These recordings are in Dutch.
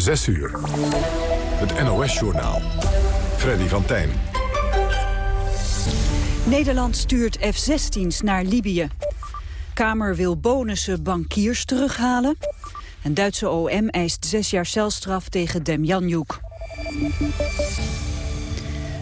6 uur. Het NOS-journaal. Freddy van Tijn. Nederland stuurt F-16's naar Libië. Kamer wil bonussen bankiers terughalen. En Duitse OM eist zes jaar celstraf tegen Demjanjuk.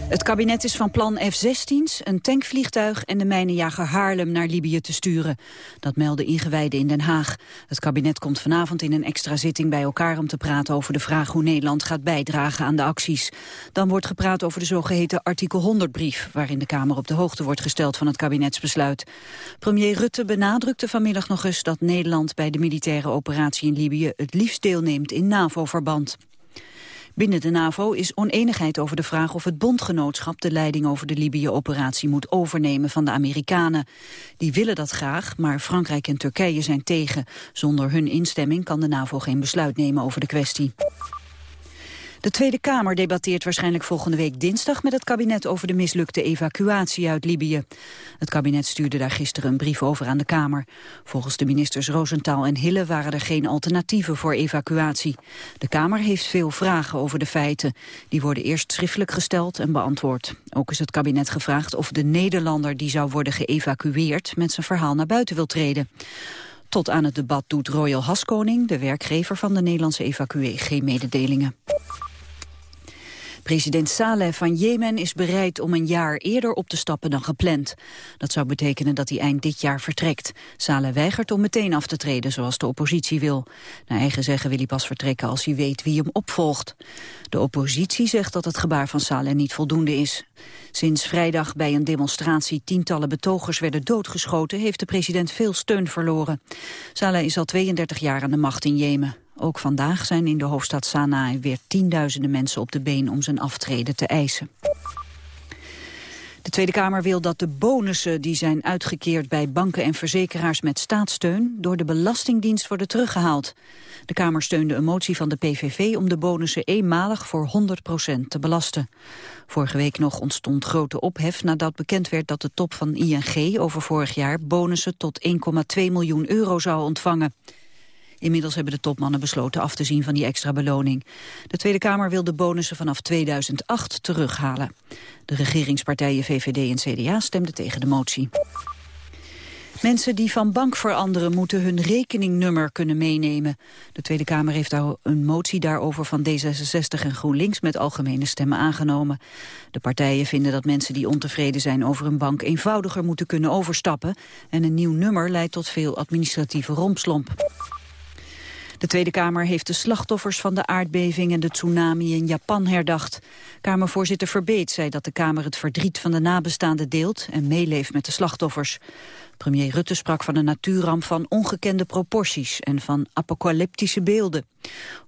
Het kabinet is van plan F-16's, een tankvliegtuig en de mijnenjager Haarlem naar Libië te sturen. Dat melden ingewijden in Den Haag. Het kabinet komt vanavond in een extra zitting bij elkaar om te praten over de vraag hoe Nederland gaat bijdragen aan de acties. Dan wordt gepraat over de zogeheten artikel 100-brief, waarin de Kamer op de hoogte wordt gesteld van het kabinetsbesluit. Premier Rutte benadrukte vanmiddag nog eens dat Nederland bij de militaire operatie in Libië het liefst deelneemt in NAVO-verband. Binnen de NAVO is oneenigheid over de vraag of het bondgenootschap de leiding over de Libië-operatie moet overnemen van de Amerikanen. Die willen dat graag, maar Frankrijk en Turkije zijn tegen. Zonder hun instemming kan de NAVO geen besluit nemen over de kwestie. De Tweede Kamer debatteert waarschijnlijk volgende week dinsdag met het kabinet over de mislukte evacuatie uit Libië. Het kabinet stuurde daar gisteren een brief over aan de Kamer. Volgens de ministers Rosenthal en Hille waren er geen alternatieven voor evacuatie. De Kamer heeft veel vragen over de feiten. Die worden eerst schriftelijk gesteld en beantwoord. Ook is het kabinet gevraagd of de Nederlander die zou worden geëvacueerd met zijn verhaal naar buiten wil treden. Tot aan het debat doet Royal Haskoning, de werkgever van de Nederlandse evacuee, geen mededelingen. President Saleh van Jemen is bereid om een jaar eerder op te stappen dan gepland. Dat zou betekenen dat hij eind dit jaar vertrekt. Saleh weigert om meteen af te treden, zoals de oppositie wil. Naar eigen zeggen wil hij pas vertrekken als hij weet wie hem opvolgt. De oppositie zegt dat het gebaar van Saleh niet voldoende is. Sinds vrijdag bij een demonstratie tientallen betogers werden doodgeschoten... heeft de president veel steun verloren. Saleh is al 32 jaar aan de macht in Jemen. Ook vandaag zijn in de hoofdstad Sanaa weer tienduizenden mensen op de been om zijn aftreden te eisen. De Tweede Kamer wil dat de bonussen die zijn uitgekeerd bij banken en verzekeraars met staatssteun door de Belastingdienst worden teruggehaald. De Kamer steunde een motie van de PVV om de bonussen eenmalig voor 100% te belasten. Vorige week nog ontstond grote ophef nadat bekend werd dat de top van ING over vorig jaar bonussen tot 1,2 miljoen euro zou ontvangen. Inmiddels hebben de topmannen besloten af te zien van die extra beloning. De Tweede Kamer wil de bonussen vanaf 2008 terughalen. De regeringspartijen VVD en CDA stemden tegen de motie. Mensen die van bank veranderen moeten hun rekeningnummer kunnen meenemen. De Tweede Kamer heeft daar een motie daarover van D66 en GroenLinks met algemene stemmen aangenomen. De partijen vinden dat mensen die ontevreden zijn over een bank eenvoudiger moeten kunnen overstappen. En een nieuw nummer leidt tot veel administratieve rompslomp. De Tweede Kamer heeft de slachtoffers van de aardbeving en de tsunami in Japan herdacht. Kamervoorzitter Verbeet zei dat de Kamer het verdriet van de nabestaanden deelt en meeleeft met de slachtoffers. Premier Rutte sprak van een natuurramp van ongekende proporties en van apocalyptische beelden.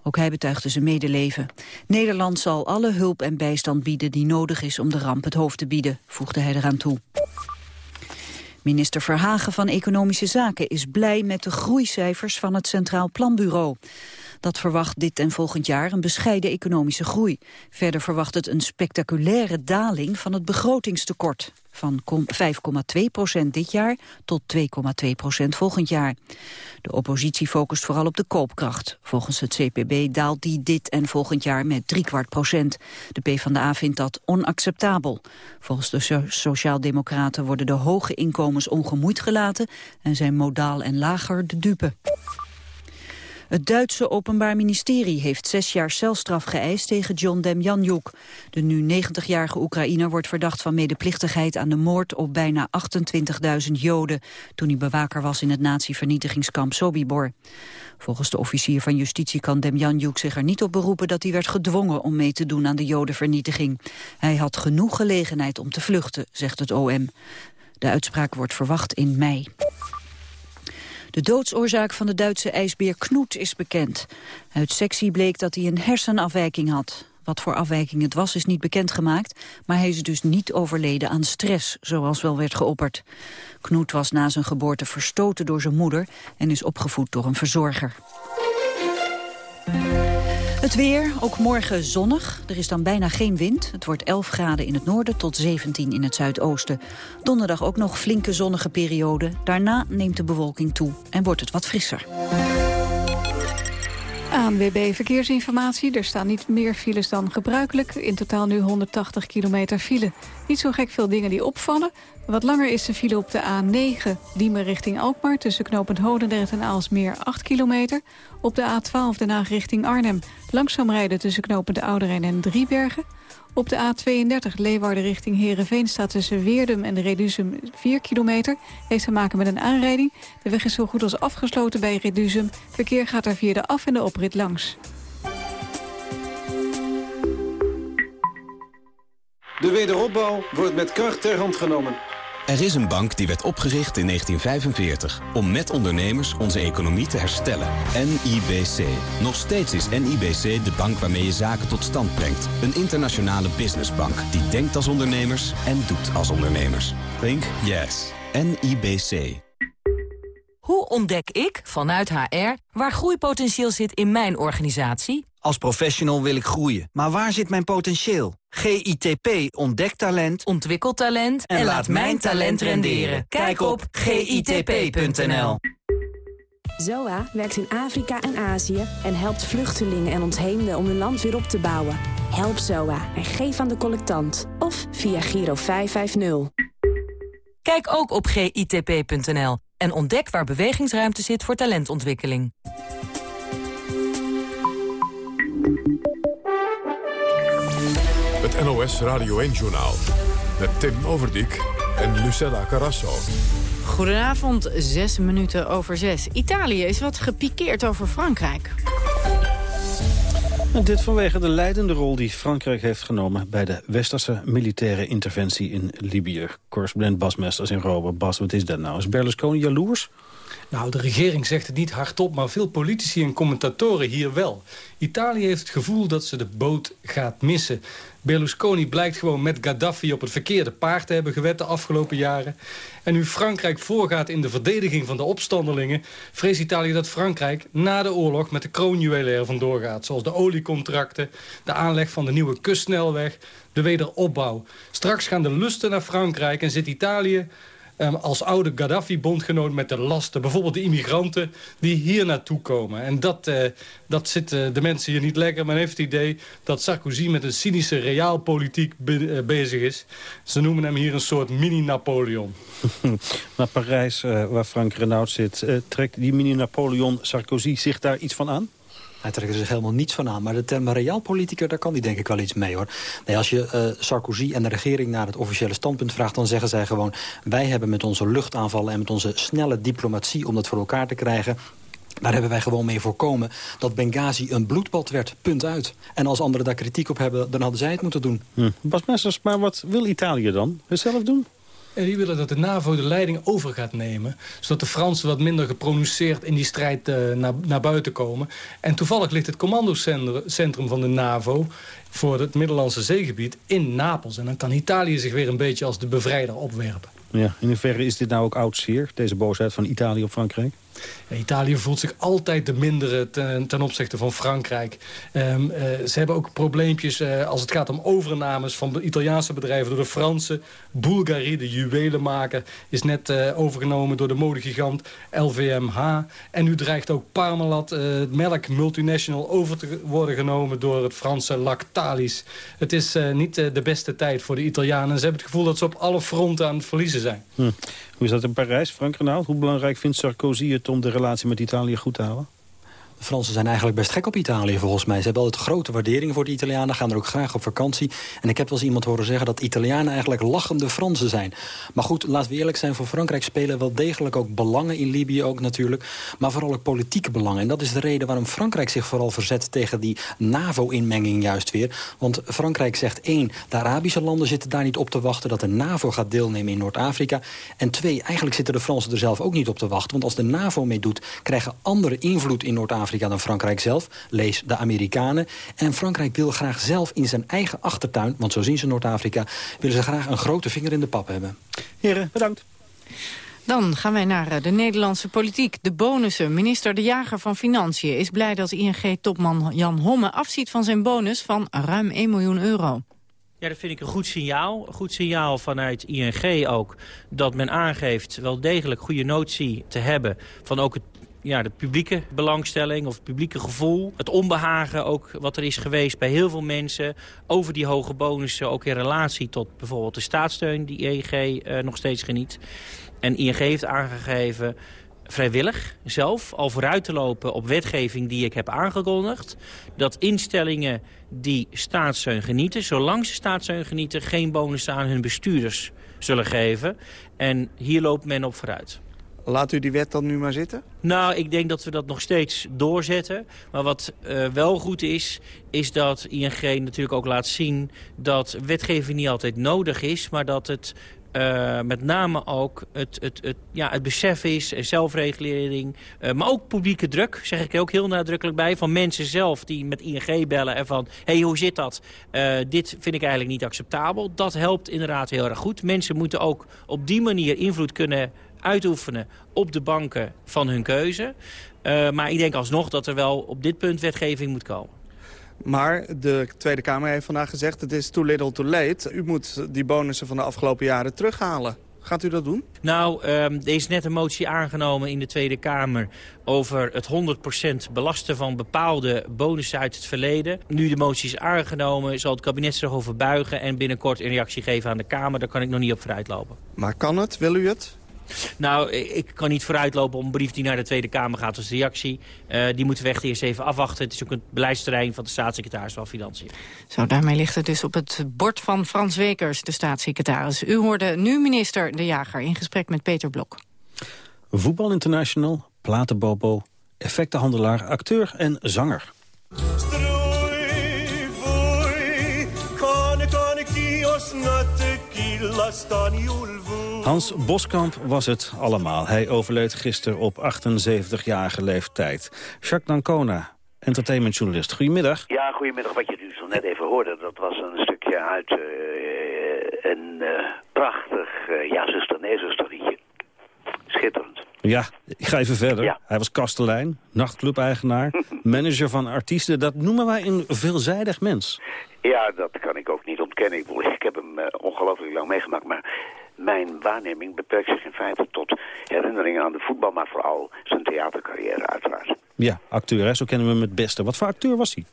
Ook hij betuigde zijn medeleven. Nederland zal alle hulp en bijstand bieden die nodig is om de ramp het hoofd te bieden, voegde hij eraan toe. Minister Verhagen van Economische Zaken is blij met de groeicijfers van het Centraal Planbureau. Dat verwacht dit en volgend jaar een bescheiden economische groei. Verder verwacht het een spectaculaire daling van het begrotingstekort. Van 5,2 procent dit jaar tot 2,2 procent volgend jaar. De oppositie focust vooral op de koopkracht. Volgens het CPB daalt die dit en volgend jaar met driekwart procent. De PvdA vindt dat onacceptabel. Volgens de Sociaaldemocraten worden de hoge inkomens ongemoeid gelaten... en zijn modaal en lager de dupe. Het Duitse Openbaar Ministerie heeft zes jaar celstraf geëist tegen John Demjanjuk. De nu 90-jarige Oekraïner wordt verdacht van medeplichtigheid aan de moord op bijna 28.000 Joden, toen hij bewaker was in het nazi-vernietigingskamp Sobibor. Volgens de officier van justitie kan Demjanjuk zich er niet op beroepen dat hij werd gedwongen om mee te doen aan de Jodenvernietiging. Hij had genoeg gelegenheid om te vluchten, zegt het OM. De uitspraak wordt verwacht in mei. De doodsoorzaak van de Duitse ijsbeer Knoet is bekend. Uit sectie bleek dat hij een hersenafwijking had. Wat voor afwijking het was is niet bekendgemaakt, maar hij is dus niet overleden aan stress, zoals wel werd geopperd. Knoet was na zijn geboorte verstoten door zijn moeder en is opgevoed door een verzorger. Het weer, ook morgen zonnig. Er is dan bijna geen wind. Het wordt 11 graden in het noorden tot 17 in het zuidoosten. Donderdag ook nog flinke zonnige periode. Daarna neemt de bewolking toe en wordt het wat frisser. ANWB Verkeersinformatie. Er staan niet meer files dan gebruikelijk. In totaal nu 180 kilometer file. Niet zo gek veel dingen die opvallen. Wat langer is de file op de A9, Diemen richting Alkmaar... tussen knooppunt Hodendrecht en Aalsmeer 8 kilometer. Op de A12 Den Haag richting Arnhem. Langzaam rijden tussen knooppunt de Ouderijn en Driebergen. Op de A32 Leeuwarden richting Heerenveen staat tussen Weerdum en Reduzum 4 kilometer. Heeft te maken met een aanrijding. De weg is zo goed als afgesloten bij Reduzum. Verkeer gaat daar via de af- en de oprit langs. De wederopbouw wordt met kracht ter hand genomen. Er is een bank die werd opgericht in 1945 om met ondernemers onze economie te herstellen. NIBC. Nog steeds is NIBC de bank waarmee je zaken tot stand brengt. Een internationale businessbank die denkt als ondernemers en doet als ondernemers. Think yes. NIBC. Hoe ontdek ik, vanuit HR, waar groeipotentieel zit in mijn organisatie? Als professional wil ik groeien, maar waar zit mijn potentieel? GITP ontdekt talent, ontwikkelt talent en, laat mijn talent renderen. Kijk op gitp.nl. ZOA werkt in Afrika en Azië en helpt vluchtelingen en ontheemden om hun land weer op te bouwen. Help ZOA en geef aan de collectant. Of via Giro 550. Kijk ook op gitp.nl en ontdek waar bewegingsruimte zit voor talentontwikkeling. Het NOS Radio 1-journaal met Tim Overdijk en Lucella Carrasso. Goedenavond, zes minuten over zes. Italië is wat gepikeerd over Frankrijk. En dit vanwege de leidende rol die Frankrijk heeft genomen... bij de westerse militaire interventie in Libië. Correspondent Bas Mesters in Rome. Bas, wat is dat nou? Is Berlusconi jaloers? Nou, de regering zegt het niet hardop, maar veel politici en commentatoren hier wel. Italië heeft het gevoel dat ze de boot gaat missen. Berlusconi blijkt gewoon met Gaddafi op het verkeerde paard te hebben gewet de afgelopen jaren. En nu Frankrijk voorgaat in de verdediging van de opstandelingen... vreest Italië dat Frankrijk na de oorlog met de kroonjuwelen er vandoor gaat. Zoals de oliecontracten, de aanleg van de nieuwe kustsnelweg, de wederopbouw. Straks gaan de lusten naar Frankrijk en zit Italië Ehm, als oude Gaddafi-bondgenoot met de lasten. Bijvoorbeeld de immigranten die hier naartoe komen. En dat, uh, dat zit uh, de mensen hier niet lekker. Men heeft het idee dat Sarkozy met een cynische realpolitiek be uh, bezig is. Ze noemen hem hier een soort mini-Napoleon. Naar Parijs, waar Frank Renaud zit. trekt die mini-Napoleon Sarkozy zich daar iets van aan? Hij trekt er zich helemaal niets van aan. Maar de term realpoliticus, daar kan hij denk ik wel iets mee hoor. Nee, als je uh, Sarkozy en de regering naar het officiële standpunt vraagt... dan zeggen zij gewoon, wij hebben met onze luchtaanvallen... en met onze snelle diplomatie om dat voor elkaar te krijgen... Daar hebben wij gewoon mee voorkomen dat Benghazi een bloedbad werd. Punt uit. En als anderen daar kritiek op hebben, dan hadden zij het moeten doen. Hm. Bas Messers, maar wat wil Italië dan? Zelf doen? En die willen dat de NAVO de leiding over gaat nemen. Zodat de Fransen wat minder geprononceerd in die strijd uh, naar, naar buiten komen. En toevallig ligt het commandocentrum van de NAVO voor het Middellandse zeegebied in Napels. En dan kan Italië zich weer een beetje als de bevrijder opwerpen. Ja, in hoeverre is dit nou ook oud zeer, deze boosheid van Italië op Frankrijk? Italië voelt zich altijd de mindere ten, opzichte van Frankrijk. Um, uh, ze hebben ook probleempjes uh, als het gaat om overnames van Italiaanse bedrijven door de Fransen. Bulgari, de juwelenmaker, is net uh, overgenomen door de modegigant LVMH. En nu dreigt ook Parmalat, het melk multinational, over te worden genomen door het Franse Lactalis. Het is niet de beste tijd voor de Italianen. Ze hebben het gevoel dat ze op alle fronten aan het verliezen zijn. Hm. Hoe is dat in Parijs, Frank Renaud? Hoe belangrijk vindt Sarkozy het om de relatie met Italië goed te houden? De Fransen zijn eigenlijk best gek op Italië volgens mij. Ze hebben altijd grote waardering voor de Italianen, gaan er ook graag op vakantie. En ik heb wel eens iemand horen zeggen dat Italianen eigenlijk lachende Fransen zijn. Maar goed, laten we eerlijk zijn, voor Frankrijk spelen wel degelijk ook belangen in Libië ook natuurlijk. Maar vooral ook politieke belangen. En dat is de reden waarom Frankrijk zich vooral verzet tegen die NAVO-inmenging juist weer. Want Frankrijk zegt één, de Arabische landen zitten daar niet op te wachten dat de NAVO gaat deelnemen in Noord-Afrika. En twee, eigenlijk zitten de Fransen er zelf ook niet op te wachten. Want als de NAVO meedoet, krijgen andere invloed in Noord-Afrika dan Frankrijk zelf. Lees de Amerikanen. En Frankrijk wil graag zelf in zijn eigen achtertuin... want zo zien ze Noord-Afrika... willen ze graag een grote vinger in de pap hebben. Heren, bedankt. Dan gaan wij naar de Nederlandse politiek. De bonussen. Minister De Jager van Financiën is blij dat ING-topman Jan Homme afziet van zijn bonus van ruim 1 miljoen euro. Ja, dat vind ik een goed signaal. Een goed signaal vanuit ING ook. Dat men aangeeft wel degelijk goede notie te hebben van ook het ja, de publieke belangstelling of het publieke gevoel. Het onbehagen ook wat er is geweest bij heel veel mensen over die hoge bonussen. Ook in relatie tot bijvoorbeeld de staatssteun die ING uh, nog steeds geniet. En ING heeft aangegeven vrijwillig zelf al vooruit te lopen op wetgeving die ik heb aangekondigd. Dat instellingen die staatssteun genieten, zolang ze staatssteun genieten... geen bonus aan hun bestuurders zullen geven. En hier loopt men op vooruit. Laat u die wet dan nu maar zitten? Nou, ik denk dat we dat nog steeds doorzetten. Maar wat uh, wel goed is, is dat ING natuurlijk ook laat zien... dat wetgeving niet altijd nodig is, maar dat het uh, met name ook het, het, het, ja, het besef is, zelfregulering, uh, maar ook publieke druk, zeg ik er ook heel nadrukkelijk bij, van mensen zelf die met ING bellen en van, hé, hey, hoe zit dat? Dit vind ik eigenlijk niet acceptabel. Dat helpt inderdaad heel erg goed. Mensen moeten ook op die manier invloed kunnen uitoefenen op de banken van hun keuze. maar ik denk alsnog dat er wel op dit punt wetgeving moet komen. Maar de Tweede Kamer heeft vandaag gezegd... het is too little too late. U moet die bonussen van de afgelopen jaren terughalen. Gaat u dat doen? Nou, um, er is net een motie aangenomen in de Tweede Kamer... over het 100% belasten van bepaalde bonussen uit het verleden. Nu de motie is aangenomen, zal het kabinet zich over buigen... en binnenkort een reactie geven aan de Kamer. Daar kan ik nog niet op vooruitlopen. Maar kan het? Wil u het? Nou, ik kan niet vooruitlopen op een brief die naar de Tweede Kamer gaat als reactie. Uh, die moeten we echt eerst even afwachten. Het is ook een beleidsterrein van de staatssecretaris van Financiën. Zo, daarmee ligt het dus op het bord van Frans Wekers, de staatssecretaris. U hoorde nu minister De Jager in gesprek met Peter Blok. Voetbal International, platenbobo, effectenhandelaar, acteur en zanger. Hans Boskamp was het allemaal. Hij overleed gisteren op 78-jarige leeftijd. Jacques Dancona, entertainmentjournalist. Goedemiddag. Ja, goedemiddag. Wat je dus net even hoorde, dat was een stukje uit uh, een uh, prachtig uh, Ja, zuster, nee, zuster liedje. Schitterend. Ja, ik ga even verder. Ja. Hij was kastelein, nachtclub-eigenaar, manager van artiesten. Dat noemen wij een veelzijdig mens. Ja, dat kan ik ook niet ontkennen. Ik, ik heb hem uh, ongelooflijk lang meegemaakt. Maar mijn waarneming beperkt zich in feite tot herinneringen aan de voetbal... maar vooral zijn theatercarrière uiteraard. Ja, acteur, hè? zo kennen we hem het beste. Wat voor acteur was hij?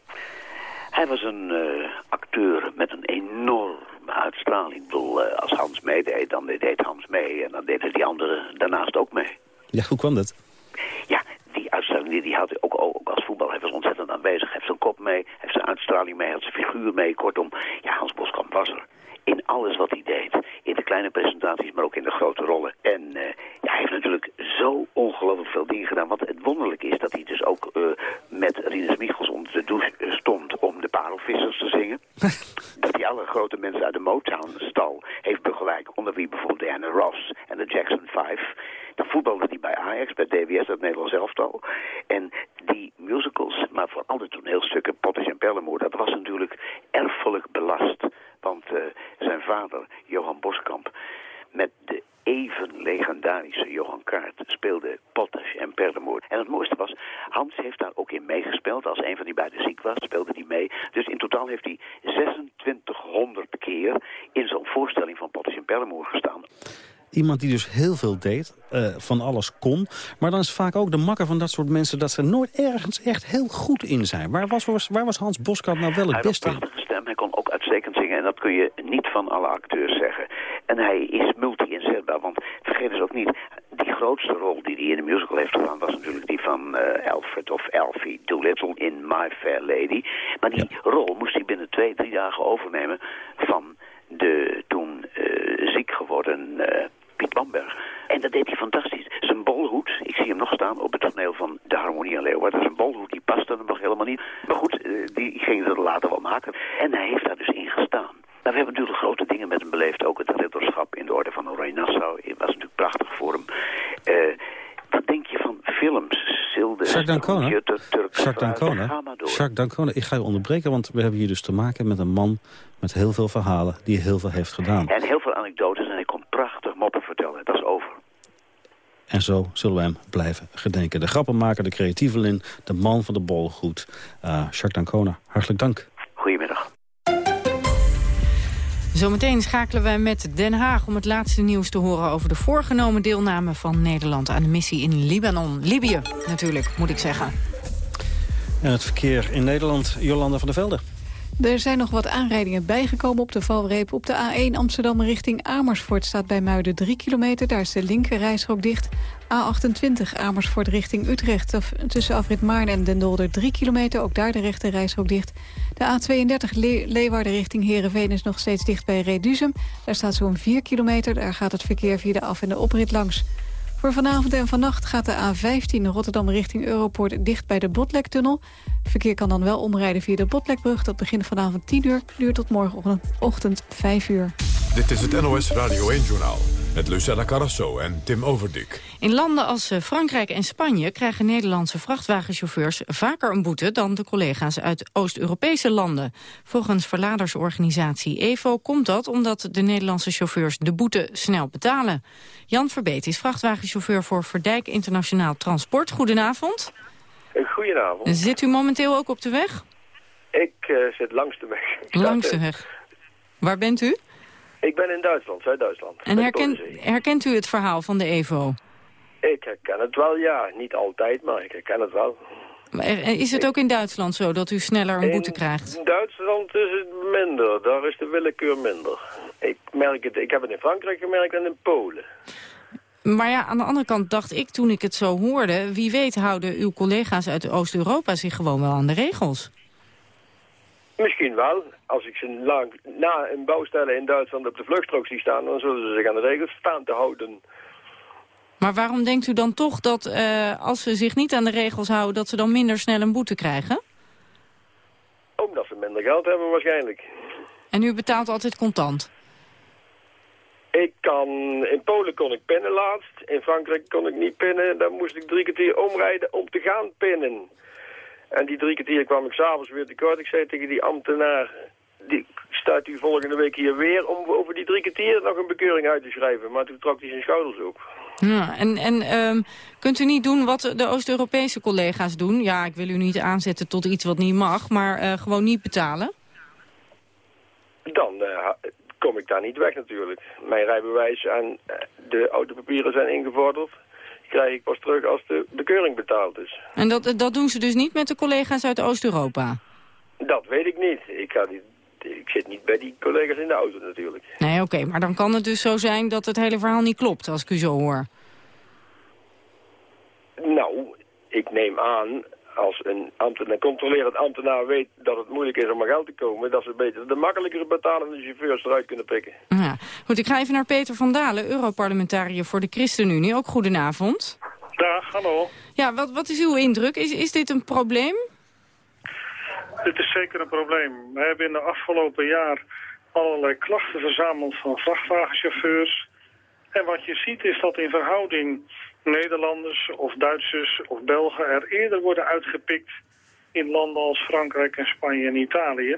Hij was een uh, acteur met een enorme uitstraling. Ik bedoel, uh, als Hans meedeed, dan deed Hans mee... en dan deden die anderen daarnaast ook mee. Ja, hoe kwam dat? Ja, die uitstraling die, die had hij ook, ook als voetbal. Hij was ontzettend aanwezig. Hij heeft zijn kop mee, hij heeft zijn uitstraling mee, hij had zijn figuur mee. Kortom, ja, Hans Boskamp was er in alles wat hij deed. In de kleine presentaties, maar ook in de grote rollen. En uh, ja, hij heeft natuurlijk zo ongelooflijk veel dingen gedaan. Wat het wonderlijk is dat hij dus ook uh, met Rinus Michels onder de douche stond om de parelvissers te zingen. dat hij alle grote mensen uit de Motown-stal heeft begeleid. Onder wie bijvoorbeeld Diana Ross en de Jackson 5. Dan voetbalde hij bij Ajax, bij DWS, dat Nederlands elftal. En die musicals, maar vooral de toneelstukken, Potters en Pellemoer, dat was natuurlijk erfelijk belast. Want uh, zijn vader, Johan Boskamp, met de even legendarische Johan Kaart speelde Pottash en Perlemoer. En het mooiste was, Hans heeft daar ook in meegespeeld. Als een van die beiden ziek was, speelde hij mee. Dus in totaal heeft hij 2600 keer in zo'n voorstelling van Pottash en Perlemoer gestaan. Iemand die dus heel veel deed, uh, van alles kon. Maar dan is vaak ook de makker van dat soort mensen... dat ze nooit ergens echt heel goed in zijn. Waar was, waar was Hans Boskamp nou wel het beste in? stem, hij kon ook uitstekend zingen. En dat kun je niet van alle acteurs zeggen. En hij is multi-inzetbaar, want vergeet eens ook niet... die grootste rol die hij in de musical heeft gedaan... was natuurlijk die van uh, Alfred of Alfie Doolittle in My Fair Lady. Maar die ja. rol moest hij binnen twee, drie dagen overnemen... van de toen uh, ziek geworden uh, Piet Bamberg. En dat deed hij fantastisch. Zijn bolhoed, ik zie hem nog staan op het toneel van de Harmonie aan Leeuwarden. Zijn bolhoed, die paste hem nog helemaal niet. Maar goed, uh, die ging ze later wel maken. En hij heeft daar dus in gestaan. Nou, we hebben natuurlijk grote dingen met hem beleefd. Ook het ridderschap in de orde van Oranje Nassau. Was natuurlijk prachtig voor hem. Uh, wat denk je van films? Jacques Dancona? Jacques Dancona? Jacques Dancona, ik ga je onderbreken, want we hebben hier dus te maken met een man met heel veel verhalen, die heel veel heeft gedaan. En heel veel anekdotes en prachtig moppen vertellen. Dat is over. En zo zullen we hem blijven gedenken. De grappenmaker, de creatievelin, de man van de bolgoed. Uh, Jacques Dancona, hartelijk dank. Goedemiddag. Zometeen schakelen wij met Den Haag om het laatste nieuws te horen... over de voorgenomen deelname van Nederland aan de missie in Libanon. Libië natuurlijk, moet ik zeggen. En het verkeer in Nederland, Jolanda van der Velde. Er zijn nog wat aanrijdingen bijgekomen op de valreep. Op de A1 Amsterdam richting Amersfoort staat bij Muiden 3 kilometer. Daar is de linker reisrook dicht. A28 Amersfoort richting Utrecht. Tussen afrit Maarn en Den Dolder 3 kilometer. Ook daar de rechter dicht. De A32 Le Leeuwarden richting Heerenveen is nog steeds dicht bij Reduzum. Daar staat zo'n 4 kilometer. Daar gaat het verkeer via de af- en de oprit langs. Voor vanavond en vannacht gaat de A15 Rotterdam richting Europoort dicht bij de Botlektunnel. Het verkeer kan dan wel omrijden via de Botlekbrug. Dat begint vanavond 10 uur, duurt tot morgenochtend 5 uur. Dit is het NOS Radio 1-journaal met Lucella Carrasso en Tim Overdik. In landen als eh, Frankrijk en Spanje krijgen Nederlandse vrachtwagenchauffeurs vaker een boete dan de collega's uit Oost-Europese landen. Volgens verladersorganisatie EVO komt dat omdat de Nederlandse chauffeurs de boete snel betalen. Jan Verbeet is vrachtwagenchauffeur voor Verdijk Internationaal Transport. Goedenavond. Goedenavond. Zit u momenteel ook op de weg? Ik uh, zit langs de weg. Langs de weg. Waar bent u? Ik ben in Duitsland, Zuid-Duitsland. En herkent, herkent u het verhaal van de EVO? Ik herken het wel, ja. Niet altijd, maar ik herken het wel. Maar is het ook in Duitsland zo dat u sneller een boete krijgt? In Duitsland is het minder. Daar is de willekeur minder. Ik, merk het, ik heb het in Frankrijk gemerkt en in Polen. Maar ja, aan de andere kant dacht ik toen ik het zo hoorde... wie weet houden uw collega's uit Oost-Europa zich gewoon wel aan de regels. Misschien wel. Als ik ze lang, na een bouwstellen in Duitsland op de vluchtstrook zie staan... dan zullen ze zich aan de regels staan te houden. Maar waarom denkt u dan toch dat uh, als ze zich niet aan de regels houden... dat ze dan minder snel een boete krijgen? Omdat ze minder geld hebben waarschijnlijk. En u betaalt altijd contant? Ik kan, in Polen kon ik pinnen laatst. In Frankrijk kon ik niet pinnen. Dan moest ik drie kwartier omrijden om te gaan pinnen. En die drie kwartier kwam ik s'avonds weer tekort. Ik zei tegen die ambtenaar, die staat u volgende week hier weer om over die drie kwartier nog een bekeuring uit te schrijven. Maar toen trok hij zijn schouders op. Ja, en en um, kunt u niet doen wat de Oost-Europese collega's doen? Ja, ik wil u niet aanzetten tot iets wat niet mag, maar uh, gewoon niet betalen? Dan uh, kom ik daar niet weg natuurlijk. Mijn rijbewijs en de autopapieren zijn ingevorderd krijg ik pas terug als de bekeuring betaald is. En dat, dat doen ze dus niet met de collega's uit Oost-Europa? Dat weet ik niet. Ik, ga niet. ik zit niet bij die collega's in de auto natuurlijk. Nee, oké. maar dan kan het dus zo zijn dat het hele verhaal niet klopt, als ik u zo hoor. Nou, ik neem aan als een, ambtenaar, een controlerend ambtenaar weet dat het moeilijk is om aan geld te komen... dat ze beter de makkelijkere betalende chauffeurs eruit kunnen pikken. Ja. Goed, ik ga even naar Peter van Dalen, Europarlementariër voor de ChristenUnie. Ook goedenavond. Dag, hallo. Ja, wat, wat is uw indruk? Is, is dit een probleem? Dit is zeker een probleem. We hebben in de afgelopen jaar allerlei klachten verzameld van vrachtwagenchauffeurs. En wat je ziet is dat in verhouding Nederlanders of Duitsers of Belgen er eerder worden uitgepikt in landen als Frankrijk en Spanje en Italië.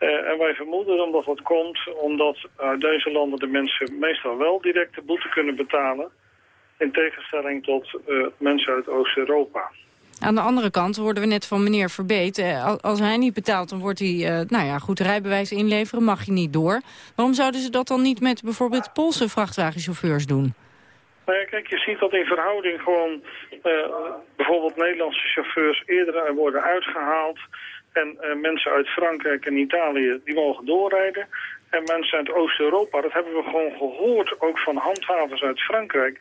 Uh, en wij vermoeden omdat dat komt omdat uit deze landen de mensen meestal wel direct de boete kunnen betalen. In tegenstelling tot uh, mensen uit Oost-Europa. Aan de andere kant hoorden we net van meneer Verbeet. Eh, als hij niet betaalt, dan wordt hij, nou ja, goed rijbewijs inleveren, mag je niet door. Waarom zouden ze dat dan niet met bijvoorbeeld Poolse vrachtwagenchauffeurs doen? Nou ja, kijk, je ziet dat in verhouding gewoon uh, bijvoorbeeld Nederlandse chauffeurs eerder worden uitgehaald. En uh, mensen uit Frankrijk en Italië, die mogen doorrijden. En mensen uit Oost-Europa, dat hebben we gewoon gehoord, ook van handhavers uit Frankrijk.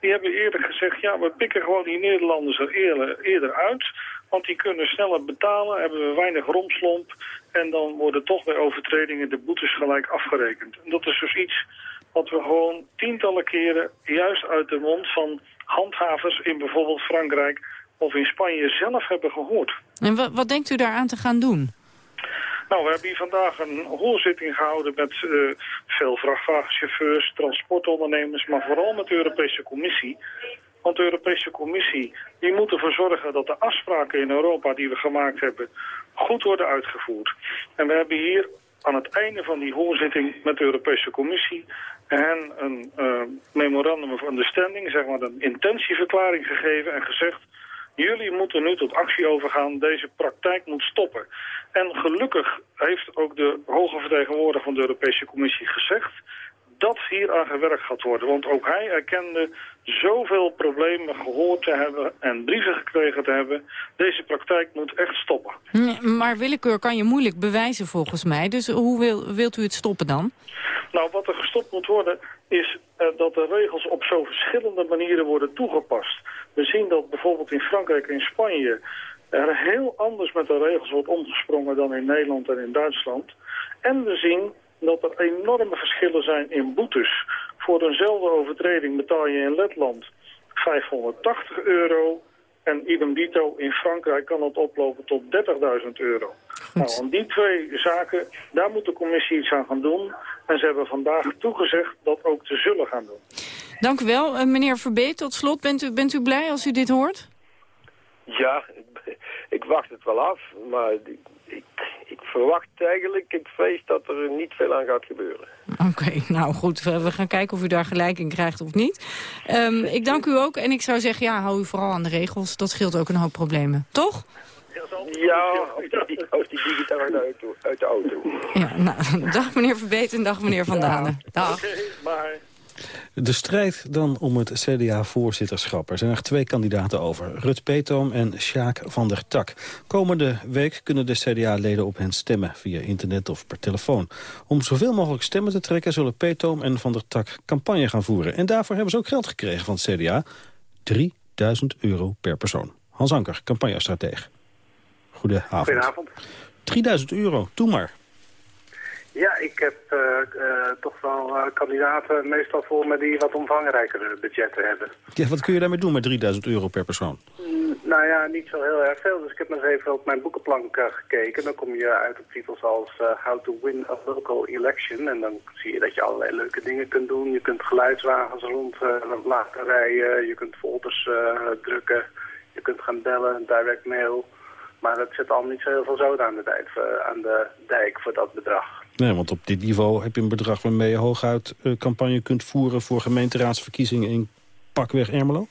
Die hebben eerder gezegd, ja, we pikken gewoon die Nederlanders er eerder, eerder uit. Want die kunnen sneller betalen, hebben we weinig romslomp. En dan worden toch bij overtredingen de boetes gelijk afgerekend. En dat is dus iets wat we gewoon tientallen keren juist uit de mond van handhavers in bijvoorbeeld Frankrijk of in Spanje zelf hebben gehoord. En wat, wat denkt u daaraan te gaan doen? Nou, we hebben hier vandaag een hoorzitting gehouden met uh, veel vrachtwagenchauffeurs, transportondernemers, maar vooral met de Europese Commissie. Want de Europese Commissie die moet ervoor zorgen dat de afspraken in Europa die we gemaakt hebben goed worden uitgevoerd. En we hebben hier aan het einde van die hoorzitting met de Europese Commissie hen een uh, memorandum of understanding, zeg maar een intentieverklaring gegeven en gezegd jullie moeten nu tot actie overgaan, deze praktijk moet stoppen. En gelukkig heeft ook de hoge vertegenwoordiger van de Europese Commissie gezegd dat hier aan gewerkt gaat worden. Want ook hij erkende zoveel problemen gehoord te hebben en brieven gekregen te hebben. Deze praktijk moet echt stoppen. Maar willekeur kan je moeilijk bewijzen volgens mij. Dus hoe wil, wilt u het stoppen dan? Nou, wat er gestopt moet worden is uh, dat de regels op zo verschillende manieren worden toegepast. We zien dat bijvoorbeeld in Frankrijk en Spanje er heel anders met de regels wordt omgesprongen dan in Nederland en in Duitsland. En we zien dat er enorme verschillen zijn in boetes. Voor eenzelfde overtreding betaal je in Letland 580 euro... En idem dito, in Frankrijk kan het oplopen tot 30.000 euro. Nou, aan die twee zaken, daar moet de commissie iets aan gaan doen. En ze hebben vandaag toegezegd dat ook te zullen gaan doen. Dank u wel. Uh, meneer Verbeet, tot slot, bent u, bent u blij als u dit hoort? Ja, ik, ik wacht het wel af, maar ik, ik verwacht eigenlijk, ik vrees dat er niet veel aan gaat gebeuren. Oké, nou goed, we gaan kijken of u daar gelijk in krijgt of niet. Um, ik dank u ook en ik zou zeggen, ja, hou u vooral aan de regels. Dat scheelt ook een hoop problemen, toch? Ja, als die, digitaal uit de auto. Uit de auto. Ja, nou, dag meneer Verbeet en dag meneer Van Dalen. Dag. De strijd dan om het CDA-voorzitterschap. Er zijn er twee kandidaten over. Rut Peetoom en Sjaak van der Tak. Komende week kunnen de CDA-leden op hen stemmen... via internet of per telefoon. Om zoveel mogelijk stemmen te trekken... zullen Peetoom en van der Tak campagne gaan voeren. En daarvoor hebben ze ook geld gekregen van het CDA. 3000 euro per persoon. Hans Anker, campagnestratege. Goedenavond. Goedenavond. 3000 euro, doe maar. Ja, ik heb uh, uh, toch wel uh, kandidaten meestal voor me die wat omvangrijkere budgetten hebben. Ja, wat kun je daarmee doen met 3000 euro per persoon? Mm, nou ja, niet zo heel erg veel. Dus ik heb nog even op mijn boekenplank gekeken. Dan kom je uit op titels als How to win a local election. En dan zie je dat je allerlei leuke dingen kunt doen. Je kunt geluidswagens rond laten rijden. Je kunt folders drukken. Je kunt gaan bellen, direct mail. Maar dat zit al niet zo heel veel zoden aan de, dijk, aan de dijk voor dat bedrag. Nee, want op dit niveau heb je een bedrag waarmee je hooguit uh, campagne kunt voeren voor gemeenteraadsverkiezingen in pakweg Ermelo?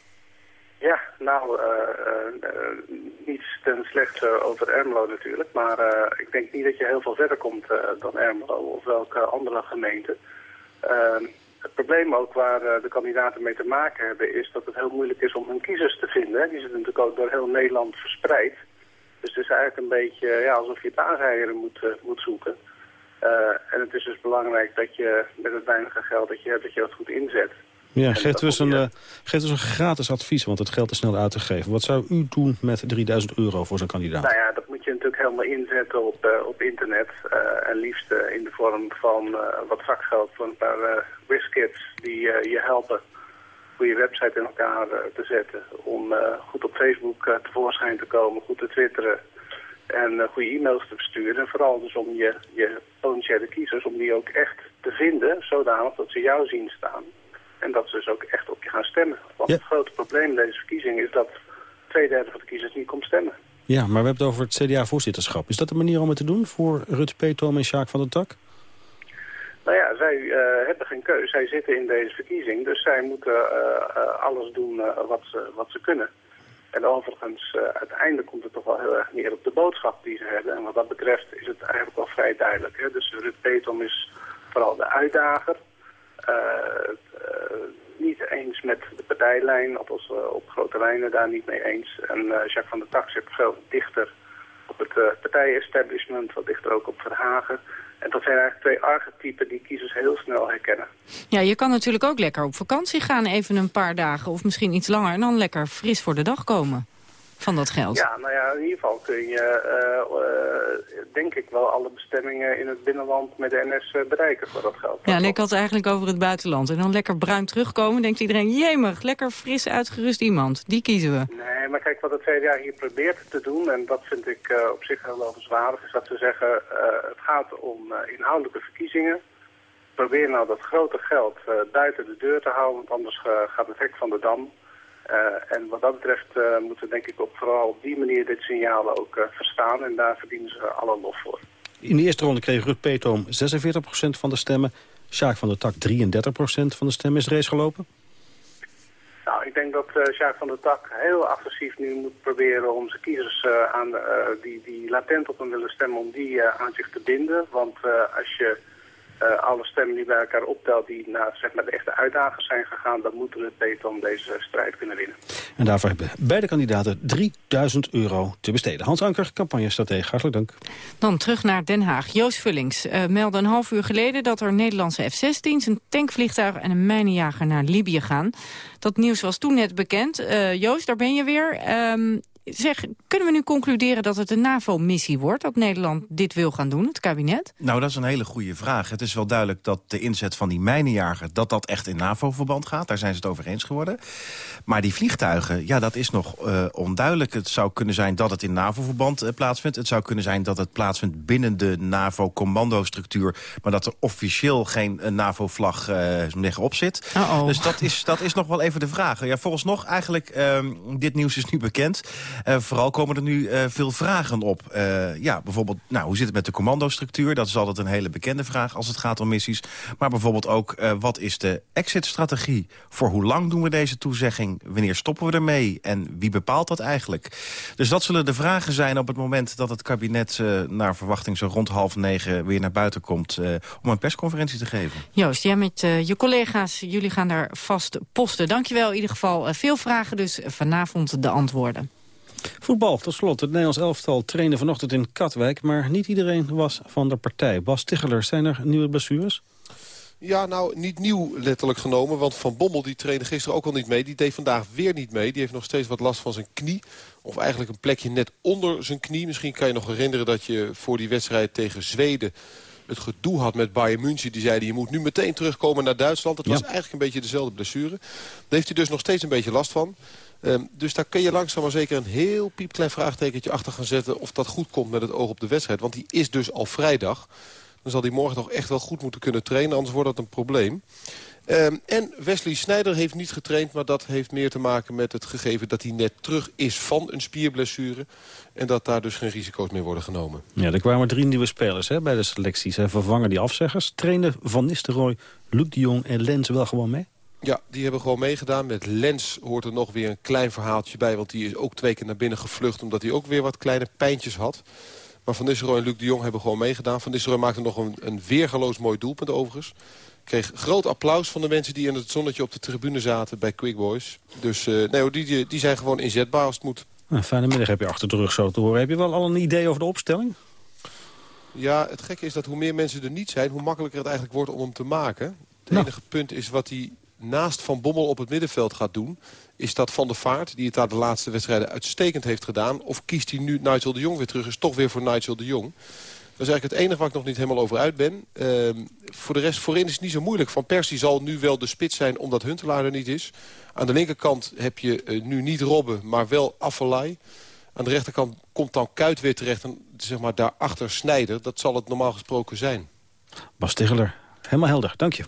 Ja, nou, uh, uh, niets ten slechtste over Ermelo natuurlijk. Maar ik denk niet dat je heel veel verder komt dan Ermelo of welke andere gemeente. Ehm, het probleem ook waar de kandidaten mee te maken hebben is dat het heel moeilijk is om hun kiezers te vinden. Die zitten natuurlijk ook door heel Nederland verspreid. Dus het is eigenlijk een beetje ja, alsof je het aanrijden moet, moet zoeken. Uh, en het is dus belangrijk dat je met het weinige geld dat je hebt, dat je dat goed inzet. Ja, geeft u, eens een, uh, geeft eens een gratis advies, want het geld is snel uit te geven. Wat zou u doen met 3000 euro voor zo'n kandidaat? Nou ja, dat moet je natuurlijk helemaal inzetten op, uh, op internet. en liefst in de vorm van wat zakgeld voor een paar WizKids die je helpen goede website in elkaar te zetten. Om goed op Facebook tevoorschijn te komen, goed te twitteren en goede e-mails te versturen. En vooral dus om je, je potentiële kiezers, om die ook echt te vinden, zodanig dat ze jou zien staan. En dat ze dus ook echt op je gaan stemmen. Want het grote probleem deze verkiezing is dat twee derde van de kiezers niet komt stemmen. Ja, maar we hebben het over het CDA-voorzitterschap. Is dat de manier om het te doen voor Rutte Peetoom en Sjaak van der Tak? Nou ja, zij uh, hebben geen keus. Zij zitten in deze verkiezing. Dus zij moeten uh, alles doen wat, ze, wat ze kunnen. En overigens, uiteindelijk komt het toch wel heel erg neer op de boodschap die ze hebben. En wat dat betreft is het eigenlijk wel vrij duidelijk. Hè? Dus Rut Petom is vooral de uitdager. Niet eens met de partijlijn, althans op grote lijnen daar niet mee eens. En Jacques van der Tak zit veel dichter op het partijestablishment, wat dichter ook op Verhagen. En dat zijn eigenlijk twee archetypen die kiezers heel snel herkennen. Ja, je kan natuurlijk ook lekker op vakantie gaan, even een paar dagen of misschien iets langer... en dan lekker fris voor de dag komen van dat geld. Ja, nou ja, in ieder geval kun je, uh, uh, denk ik wel, alle bestemmingen in het binnenland met de NS uh, bereiken voor dat geld. Ja, en ik had het eigenlijk over het buitenland. En dan lekker bruin terugkomen, denkt iedereen, jemig, lekker fris uitgerust iemand. Die kiezen we. Nee, maar kijk, wat het CDA hier probeert te doen, en dat vind ik op zich heel lovenswaardig, is dat ze zeggen, het gaat om inhoudelijke verkiezingen. Probeer nou dat grote geld buiten de deur te houden, want anders gaat het hek van de dam. Uh, en wat dat betreft uh, moeten we denk ik ook vooral op die manier dit signaal ook uh, verstaan. En daar verdienen ze alle lof voor. In de eerste ronde kreeg Rut Peetoom 46% van de stemmen. Sjaak van der Tak 33% van de stemmen. Is de race gelopen? Nou, ik denk dat uh, Jacques van der Tak heel agressief nu moet proberen om zijn kiezers aan, die, die latent op hem willen stemmen, om die aan zich te binden. Want als je uh, alle stemmen die bij elkaar optelt die naar zeg maar, de echte uitdagers zijn gegaan, dan moeten we beter om deze strijd kunnen winnen. En daarvoor hebben beide kandidaten 3000 euro te besteden. Hans Anker, campagnestratege, hartelijk dank. Dan terug naar Den Haag. Joost Vullings uh, meldde een half uur geleden dat er Nederlandse F-16's, een tankvliegtuig en een mijnenjager naar Libië gaan. Dat nieuws was toen net bekend. Uh, Joost, daar ben je weer. Um, Zeg, kunnen we nu concluderen dat het een NAVO-missie wordt... dat Nederland dit wil gaan doen, het kabinet? Nou, dat is een hele goede vraag. Het is wel duidelijk dat de inzet van die mijnenjager... dat dat echt in NAVO-verband gaat. Daar zijn ze het over eens geworden. Maar die vliegtuigen, ja, dat is nog uh, onduidelijk. Het zou kunnen zijn dat het in NAVO-verband uh, plaatsvindt. Het zou kunnen zijn dat het plaatsvindt binnen de NAVO-commandostructuur... maar dat er officieel geen uh, NAVO-vlag uh, op zit. -oh. Dus dat is, dat is nog wel even de vraag. Ja, volgens nog eigenlijk, ehm, dit nieuws is nu bekend... Uh, vooral komen er nu uh, veel vragen op. Uh, ja, bijvoorbeeld, nou, hoe zit het met de commandostructuur? Dat is altijd een hele bekende vraag als het gaat om missies. Maar bijvoorbeeld ook, wat is de exit-strategie? Voor hoe lang doen we deze toezegging? Wanneer stoppen we ermee? En wie bepaalt dat eigenlijk? Dus dat zullen de vragen zijn op het moment dat het kabinet... naar verwachting zo rond half negen weer naar buiten komt... om een persconferentie te geven. Joost, jij met je collega's, jullie gaan daar vast posten. Dankjewel in ieder geval. veel vragen dus vanavond de antwoorden. Voetbal, tot slot. Het Nederlands elftal trainde vanochtend in Katwijk... maar niet iedereen was van de partij. Bas Ticheler, zijn er nieuwe blessures? Ja, nou, niet nieuw letterlijk genomen. Want Van Bommel die trainde gisteren ook al niet mee. Die deed vandaag weer niet mee. Die heeft nog steeds wat last van zijn knie. Of eigenlijk een plekje net onder zijn knie. Misschien kan je nog herinneren dat je voor die wedstrijd tegen Zweden het gedoe had met Bayern München. Die zeiden, je moet nu meteen terugkomen naar Duitsland. Het was eigenlijk een beetje dezelfde blessure. Daar heeft hij dus nog steeds een beetje last van. Um, dus daar kun je langzaam maar zeker een heel piepklein vraagtekentje achter gaan zetten... of dat goed komt met het oog op de wedstrijd. Want die is dus al vrijdag. Dan zal hij morgen toch echt wel goed moeten kunnen trainen. Anders wordt dat een probleem. Um, en Wesley Sneijder heeft niet getraind, maar dat heeft meer te maken met het gegeven dat hij net terug is van een spierblessure. En dat daar dus geen risico's meer worden genomen. Ja, er kwamen drie nieuwe spelers hè, bij de selecties. Hè, vervangen die afzeggers. Trainen Van Nistelrooy, Luc de Jong en Lens wel gewoon mee? Ja, die hebben gewoon meegedaan. Met Lens hoort er nog weer een klein verhaaltje bij. Want die is ook twee keer naar binnen gevlucht. Omdat hij ook weer wat kleine pijntjes had. Maar Van Nistelrooy en Luc de Jong hebben gewoon meegedaan. Van Nistelrooy maakte nog een, een weergaloos mooi doelpunt overigens. Kreeg groot applaus van de mensen die in het zonnetje op de tribune zaten bij Quick Boys. Dus uh, nee, die, die zijn gewoon inzetbaar als het moet. Nou, fijne middag heb je achter de rug zo te horen. Heb je wel al een idee over de opstelling? Ja, het gekke is dat hoe meer mensen er niet zijn... hoe makkelijker het eigenlijk wordt om hem te maken. Het nou. enige punt is wat hij naast Van Bommel op het middenveld gaat doen... is dat Van der Vaart, die het daar de laatste wedstrijden uitstekend heeft gedaan... of kiest hij nu Nigel de Jong weer terug, is toch weer voor Nigel de Jong. Dat is eigenlijk het enige waar ik nog niet helemaal over uit ben. Uh, voor de rest, voorin is het niet zo moeilijk. Van Persie zal nu wel de spits zijn, omdat Huntelaar er niet is. Aan de linkerkant heb je uh, nu niet Robben, maar wel Affelay. Aan de rechterkant komt dan Kuit weer terecht en zeg maar, daarachter Snijder. Dat zal het normaal gesproken zijn. Bas Tegeler, Helemaal helder, dank je.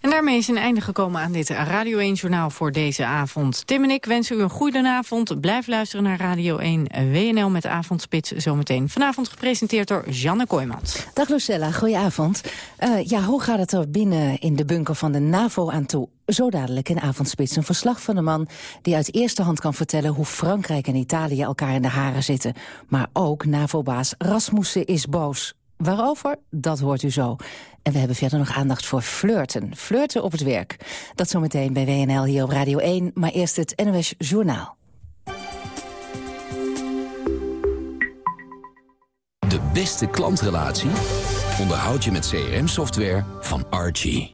En daarmee is een einde gekomen aan dit Radio 1-journaal voor deze avond. Tim en ik wensen u een goede avond. Blijf luisteren naar Radio 1 WNL met Avondspits zometeen. Vanavond gepresenteerd door Janne Kooijmans. Dag Lucella, goedenavond. Uh, ja, hoe gaat het er binnen in de bunker van de NAVO aan toe? Zo dadelijk in Avondspits een verslag van een man die uit eerste hand kan vertellen hoe Frankrijk en Italië elkaar in de haren zitten. Maar ook NAVO-baas Rasmussen is boos. Waarover? Dat hoort u zo. En we hebben verder nog aandacht voor flirten. Flirten op het werk. Dat zometeen bij WNL hier op Radio 1. Maar eerst het NOS Journaal. De beste klantrelatie onderhoud je met CRM-software van Archie.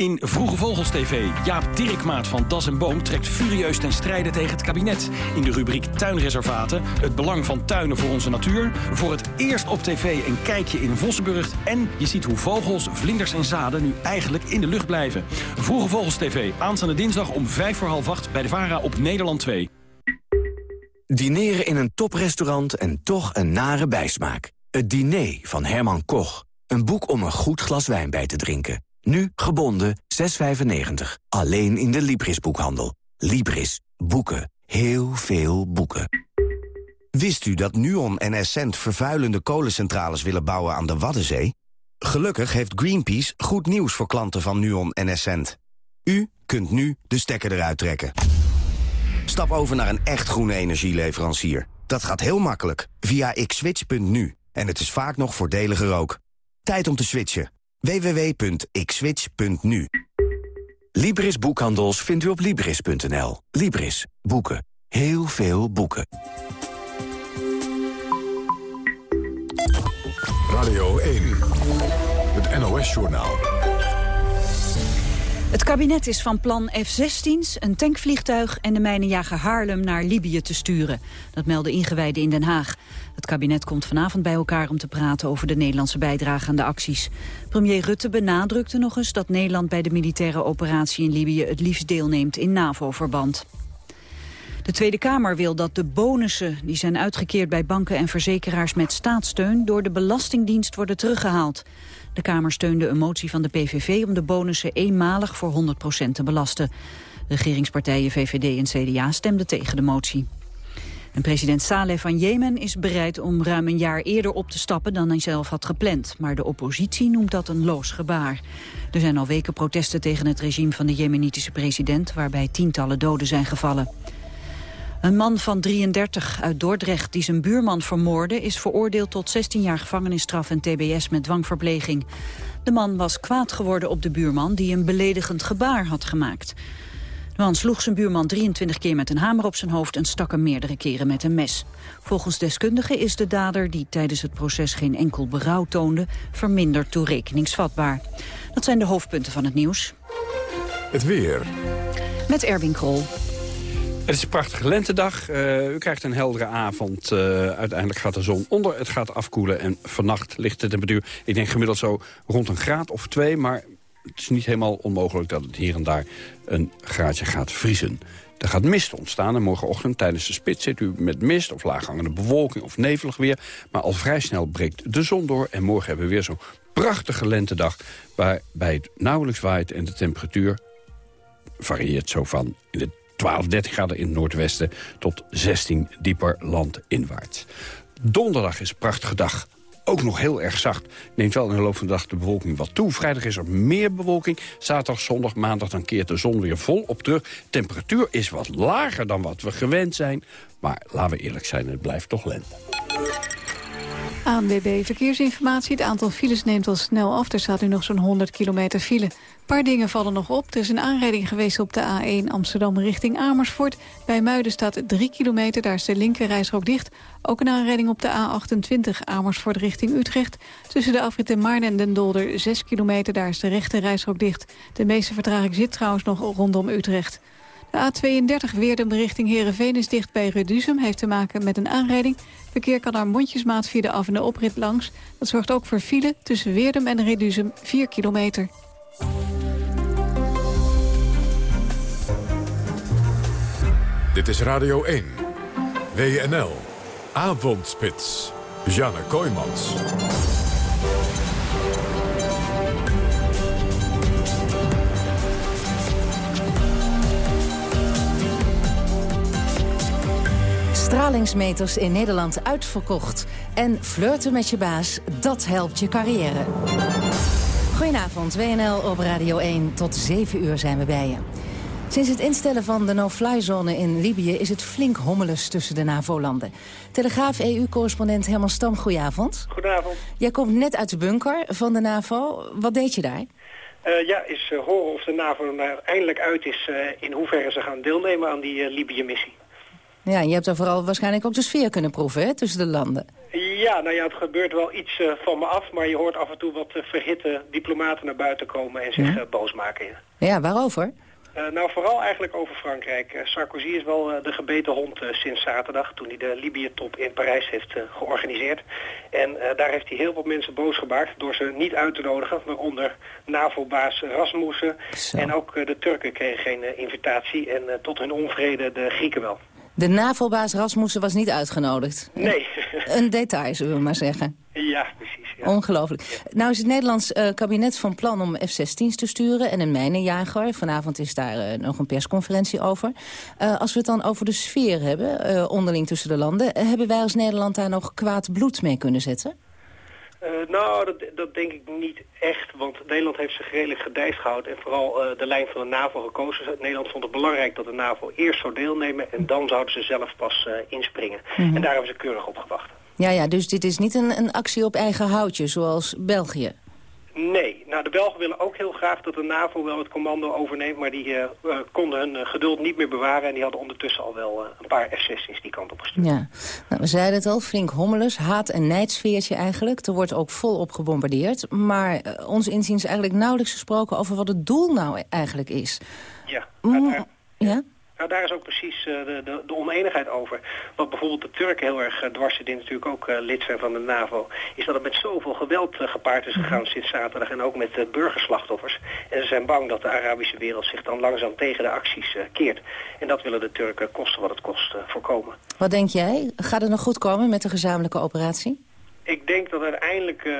In Vroege Vogels TV, Jaap Dirkmaat van Das en Boom trekt furieus ten strijde tegen het kabinet. In de rubriek Tuinreservaten, het belang van tuinen voor onze natuur. Voor het eerst op tv een kijkje in Vossenburg. En je ziet hoe vogels, vlinders en zaden nu eigenlijk in de lucht blijven. Vroege Vogels TV, aanstaande dinsdag om vijf voor half acht bij de VARA op Nederland 2. Dineren in een toprestaurant en toch een nare bijsmaak. Het diner van Herman Koch. Een boek om een goed glas wijn bij te drinken. Nu gebonden 6,95. Alleen in de Libris-boekhandel. Libris. Boeken. Heel veel boeken. Wist u dat Nuon en Essent vervuilende kolencentrales willen bouwen aan de Waddenzee? Gelukkig heeft Greenpeace goed nieuws voor klanten van Nuon en Essent. U kunt nu de stekker eruit trekken. Stap over naar een echt groene energieleverancier. Dat gaat heel makkelijk via xswitch.nu. En het is vaak nog voordeliger ook. Tijd om te switchen. www.xswitch.nu Libris Boekhandels vindt u op Libris.nl. Libris. Boeken. Heel veel boeken. Radio 1. Het NOS-journaal. Het kabinet is van plan F-16's, een tankvliegtuig en de mijnenjager Haarlem naar Libië te sturen. Dat melden ingewijden in Den Haag. Het kabinet komt vanavond bij elkaar om te praten over de Nederlandse bijdrage aan de acties. Premier Rutte benadrukte nog eens dat Nederland bij de militaire operatie in Libië het liefst deelneemt in NAVO-verband. De Tweede Kamer wil dat de bonussen die zijn uitgekeerd bij banken en verzekeraars met staatssteun door de Belastingdienst worden teruggehaald. De Kamer steunde een motie van de PVV om de bonussen eenmalig voor 100% te belasten. Regeringspartijen VVD en CDA stemden tegen de motie. En president Saleh van Jemen is bereid om ruim een jaar eerder op te stappen dan hij zelf had gepland. Maar de oppositie noemt dat een loos gebaar. Er zijn al weken protesten tegen het regime van de jemenitische president, waarbij tientallen doden zijn gevallen. Een man van 33 uit Dordrecht die zijn buurman vermoordde... is veroordeeld tot 16 jaar gevangenisstraf en tbs met dwangverpleging. De man was kwaad geworden op de buurman die een beledigend gebaar had gemaakt. De man sloeg zijn buurman 23 keer met een hamer op zijn hoofd... en stak hem meerdere keren met een mes. Volgens deskundigen is de dader, die tijdens het proces geen enkel berouw toonde... verminderd toerekeningsvatbaar. Dat zijn de hoofdpunten van het nieuws. Het weer. Met Erwin Krol. Het is een prachtige lentedag. Uh, u krijgt een heldere avond. Uh, uiteindelijk gaat de zon onder. Het gaat afkoelen en vannacht ligt de temperatuur... ik denk gemiddeld zo rond een graad of twee. Maar het is niet helemaal onmogelijk dat het hier en daar een graadje gaat vriezen. Er gaat mist ontstaan en morgenochtend tijdens de spits zit u met mist... of laaghangende bewolking of nevelig weer. Maar al vrij snel breekt de zon door en morgen hebben we weer zo'n prachtige lentedag... waarbij het nauwelijks waait en de temperatuur varieert zo van in de 12, 13 graden in het noordwesten tot 16 dieper landinwaarts. Donderdag is een prachtige dag. Ook nog heel erg zacht. Neemt wel in de loop van de dag de bewolking wat toe. Vrijdag is er meer bewolking. Zaterdag, zondag, maandag dan keert de zon weer vol op terug. Temperatuur is wat lager dan wat we gewend zijn. Maar laten we eerlijk zijn, het blijft toch lente. ANWB Verkeersinformatie. Het aantal files neemt al snel af. Er staat nu nog zo'n 100 kilometer file. Paar dingen vallen nog op. Er is een aanrijding geweest op de A1 Amsterdam richting Amersfoort. Bij Muiden staat 3 kilometer, daar is de linkerrijstrook dicht. Ook een aanrijding op de A28 Amersfoort richting Utrecht. Tussen de afritten Maarn en Den Dolder 6 kilometer, daar is de rechterrijstrook dicht. De meeste vertraging zit trouwens nog rondom Utrecht. De A32 Weerdum richting Heerenveen is dicht bij Reduzum. Heeft te maken met een aanrijding. Verkeer kan daar mondjesmaat via de af- en de oprit langs. Dat zorgt ook voor file tussen Weerdum en Reduzum 4 kilometer. Dit is Radio 1. WNL. Avondspits. Janne Kooijmans. Stralingsmeters in Nederland uitverkocht. En flirten met je baas, dat helpt je carrière. Goedenavond, WNL op Radio 1. Tot 7 uur zijn we bij je. Sinds het instellen van de no-fly-zone in Libië is het flink hommeles tussen de NAVO-landen. Telegraaf EU-correspondent Herman Stam, goedenavond. Goedenavond. Jij komt net uit de bunker van de NAVO. Wat deed je daar? Uh, ja, is uh, horen of de NAVO er eindelijk uit is uh, in hoeverre ze gaan deelnemen aan die Libië-missie. Ja, je hebt daar vooral waarschijnlijk ook de sfeer kunnen proeven hè, tussen de landen. Ja, nou ja, het gebeurt wel iets uh, van me af, maar je hoort af en toe wat uh, verhitte diplomaten naar buiten komen en zich ja. uh, boos maken. Ja, ja waarover? nou, vooral eigenlijk over Frankrijk. Sarkozy is wel de gebeten hond sinds zaterdag, toen hij de Libië-top in Parijs heeft georganiseerd. En daar heeft hij heel veel mensen boos gemaakt door ze niet uit te nodigen, waaronder NAVO-baas Rasmussen. Zo. En ook de Turken kregen geen invitatie en tot hun onvrede de Grieken wel. De NAVO-baas Rasmussen was niet uitgenodigd. Nee. Een detail, zullen we maar zeggen. Ja, precies. Ja. Ongelooflijk. Nou is het Nederlands uh, kabinet van plan om F-16's te sturen... en een mijnenjager. Vanavond is daar uh, nog een persconferentie over. Uh, als we het dan over de sfeer hebben, onderling tussen de landen... hebben wij als Nederland daar nog kwaad bloed mee kunnen zetten? Uh, nou, dat, dat, denk ik niet echt, want Nederland heeft zich redelijk gedijst gehouden en vooral uh, de lijn van de NAVO gekozen. Nederland vond het belangrijk dat de NAVO eerst zou deelnemen en dan zouden ze zelf pas uh, inspringen. Mm -hmm. En daar hebben ze keurig op gewacht. Ja, ja, dus dit is niet een, een actie op eigen houtje, zoals België? Nee, nou de Belgen willen ook heel graag dat de NAVO wel het commando overneemt, maar die uh, uh, konden hun uh, geduld niet meer bewaren en die hadden ondertussen al wel een paar F-16's die kant op gestuurd. Ja, nou, we zeiden het al, flink hommeles, haat- en nijdsfeertje eigenlijk. Er wordt ook volop gebombardeerd, maar ons inziens eigenlijk nauwelijks gesproken over wat het doel nou eigenlijk is. Ja, mm, ja? Nou, daar is ook precies uh, de, de, de, oneenigheid over. Wat bijvoorbeeld de Turken heel erg uh, dwars zit, die natuurlijk ook uh, lid zijn van de NAVO... is dat het met zoveel geweld gepaard is gegaan sinds zaterdag... en ook met burgerslachtoffers. En ze zijn bang dat de Arabische wereld zich dan langzaam tegen de acties keert. En dat willen de Turken kosten wat het kost voorkomen. Wat denk jij? Gaat het nog goed komen met de gezamenlijke operatie? Ik denk dat uiteindelijk uh,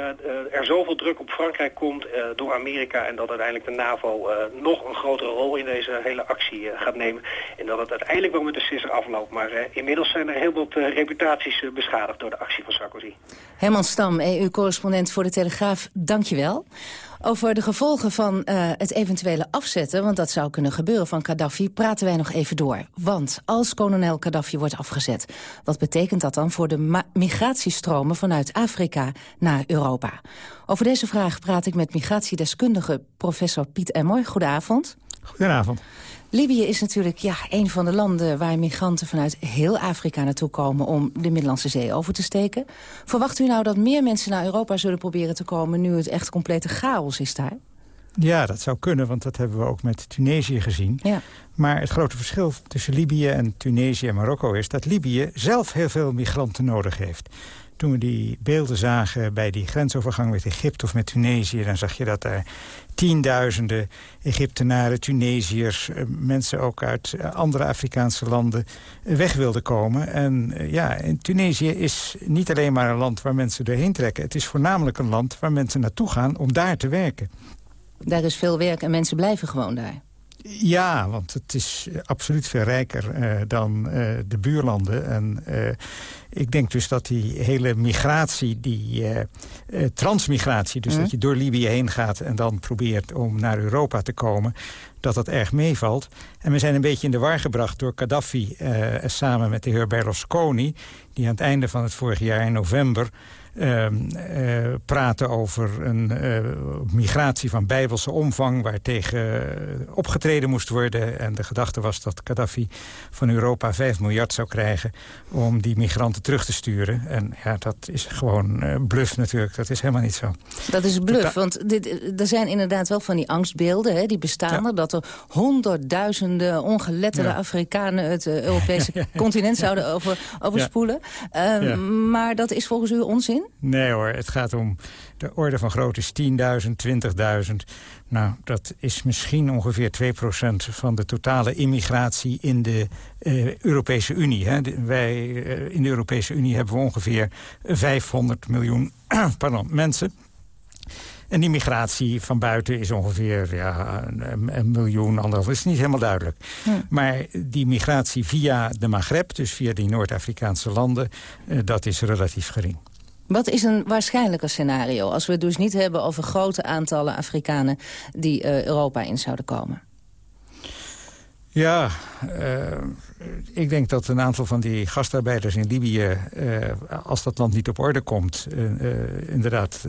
er zoveel druk op Frankrijk komt uh, door Amerika... en dat uiteindelijk de NAVO uh, nog een grotere rol in deze hele actie gaat nemen. En dat het uiteindelijk wel met de sisser afloopt. Maar inmiddels zijn er heel wat reputaties beschadigd door de actie van Sarkozy. Herman Stam, EU-correspondent voor de Telegraaf, dank je wel. Over de gevolgen van uh, het eventuele afzetten, want dat zou kunnen gebeuren van Gaddafi, praten wij nog even door. Want als kolonel Gaddafi wordt afgezet, wat betekent dat dan voor de migratiestromen vanuit Afrika naar Europa? Over deze vraag praat ik met migratiedeskundige professor Piet Emmoy. Goedenavond. Goedenavond. Libië is natuurlijk ja, een van de landen waar migranten vanuit heel Afrika naartoe komen om de Middellandse Zee over te steken. Verwacht u nou dat meer mensen naar Europa zullen proberen te komen nu het echt complete chaos is daar? Ja, dat zou kunnen, want dat hebben we ook met Tunesië gezien. Ja. Maar het grote verschil tussen Libië en Tunesië en Marokko is dat Libië zelf heel veel migranten nodig heeft toen we die beelden zagen bij die grensovergang met Egypte of met Tunesië... dan zag je dat er tienduizenden Egyptenaren, Tunesiërs... mensen ook uit andere Afrikaanse landen weg wilden komen. En ja, Tunesië is niet alleen maar een land waar mensen doorheen trekken. Het is voornamelijk een land waar mensen naartoe gaan om daar te werken. Daar is veel werk en mensen blijven gewoon daar. Ja, want het is absoluut veel rijker uh, dan uh, de buurlanden. En uh, ik denk dus dat die hele migratie, die transmigratie... dus mm. dat je door Libië heen gaat en dan probeert om naar Europa te komen... dat dat erg meevalt. En we zijn een beetje in de war gebracht door Gaddafi... samen met de heer Berlusconi... die aan het einde van het vorig jaar in november... Uh, uh, praten over een uh, migratie van bijbelse omvang... waar tegen opgetreden moest worden. En de gedachte was dat Gaddafi van Europa 5 miljard zou krijgen... om die migranten terug te sturen. En ja, dat is gewoon bluff natuurlijk. Dat is helemaal niet zo. Dat is bluff, want dit, er zijn inderdaad wel van die angstbeelden... Hè, die bestaan er, dat er honderdduizenden ongeletterde ja. Afrikanen... het Europese ja. continent zouden over, overspoelen. Ehm, maar dat is volgens u onzin? Nee hoor, het gaat om de orde van grootte is 10.000, 20.000. Nou, dat is misschien ongeveer 2% van de totale immigratie in de uh, Europese Unie. Hè. De, wij uh, in de Europese Unie hebben we ongeveer 500 miljoen pardon, mensen. En die migratie van buiten is ongeveer ja, een, miljoen, anderhalf. Dat is niet helemaal duidelijk. Hm. Maar die migratie via de Maghreb, dus via die Noord-Afrikaanse landen... Uh, dat is relatief gering. Wat is een waarschijnlijker scenario als we het dus niet hebben over grote aantallen Afrikanen die uh, Europa in zouden komen? Ja, uh, ik denk dat een aantal van die gastarbeiders in Libië, uh, als dat land niet op orde komt, inderdaad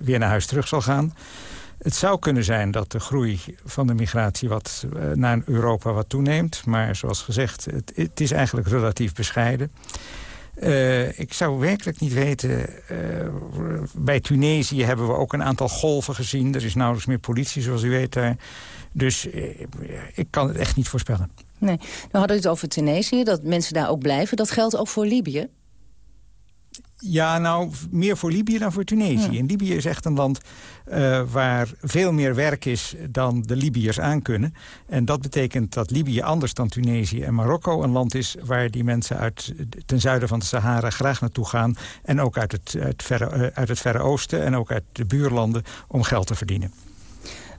weer naar huis terug zal gaan. Het zou kunnen zijn dat de groei van de migratie wat, naar Europa wat toeneemt. Maar zoals gezegd, het, het is eigenlijk relatief bescheiden. Uh, ik zou werkelijk niet weten... Uh, bij Tunesië hebben we ook een aantal golven gezien. Er is nauwelijks meer politie, zoals u weet daar. Dus uh, ik kan het echt niet voorspellen. Nee. Nou hadden we het over Tunesië, dat mensen daar ook blijven. Dat geldt ook voor Libië? Ja, nou, meer voor Libië dan voor Tunesië. In Libië is echt een land uh, waar veel meer werk is dan de Libiërs aankunnen. En dat betekent dat Libië anders dan Tunesië en Marokko een land is... waar die mensen uit, ten zuiden van de Sahara graag naartoe gaan. En ook uit het, uit, verre, uh, uit het Verre Oosten en ook uit de buurlanden om geld te verdienen.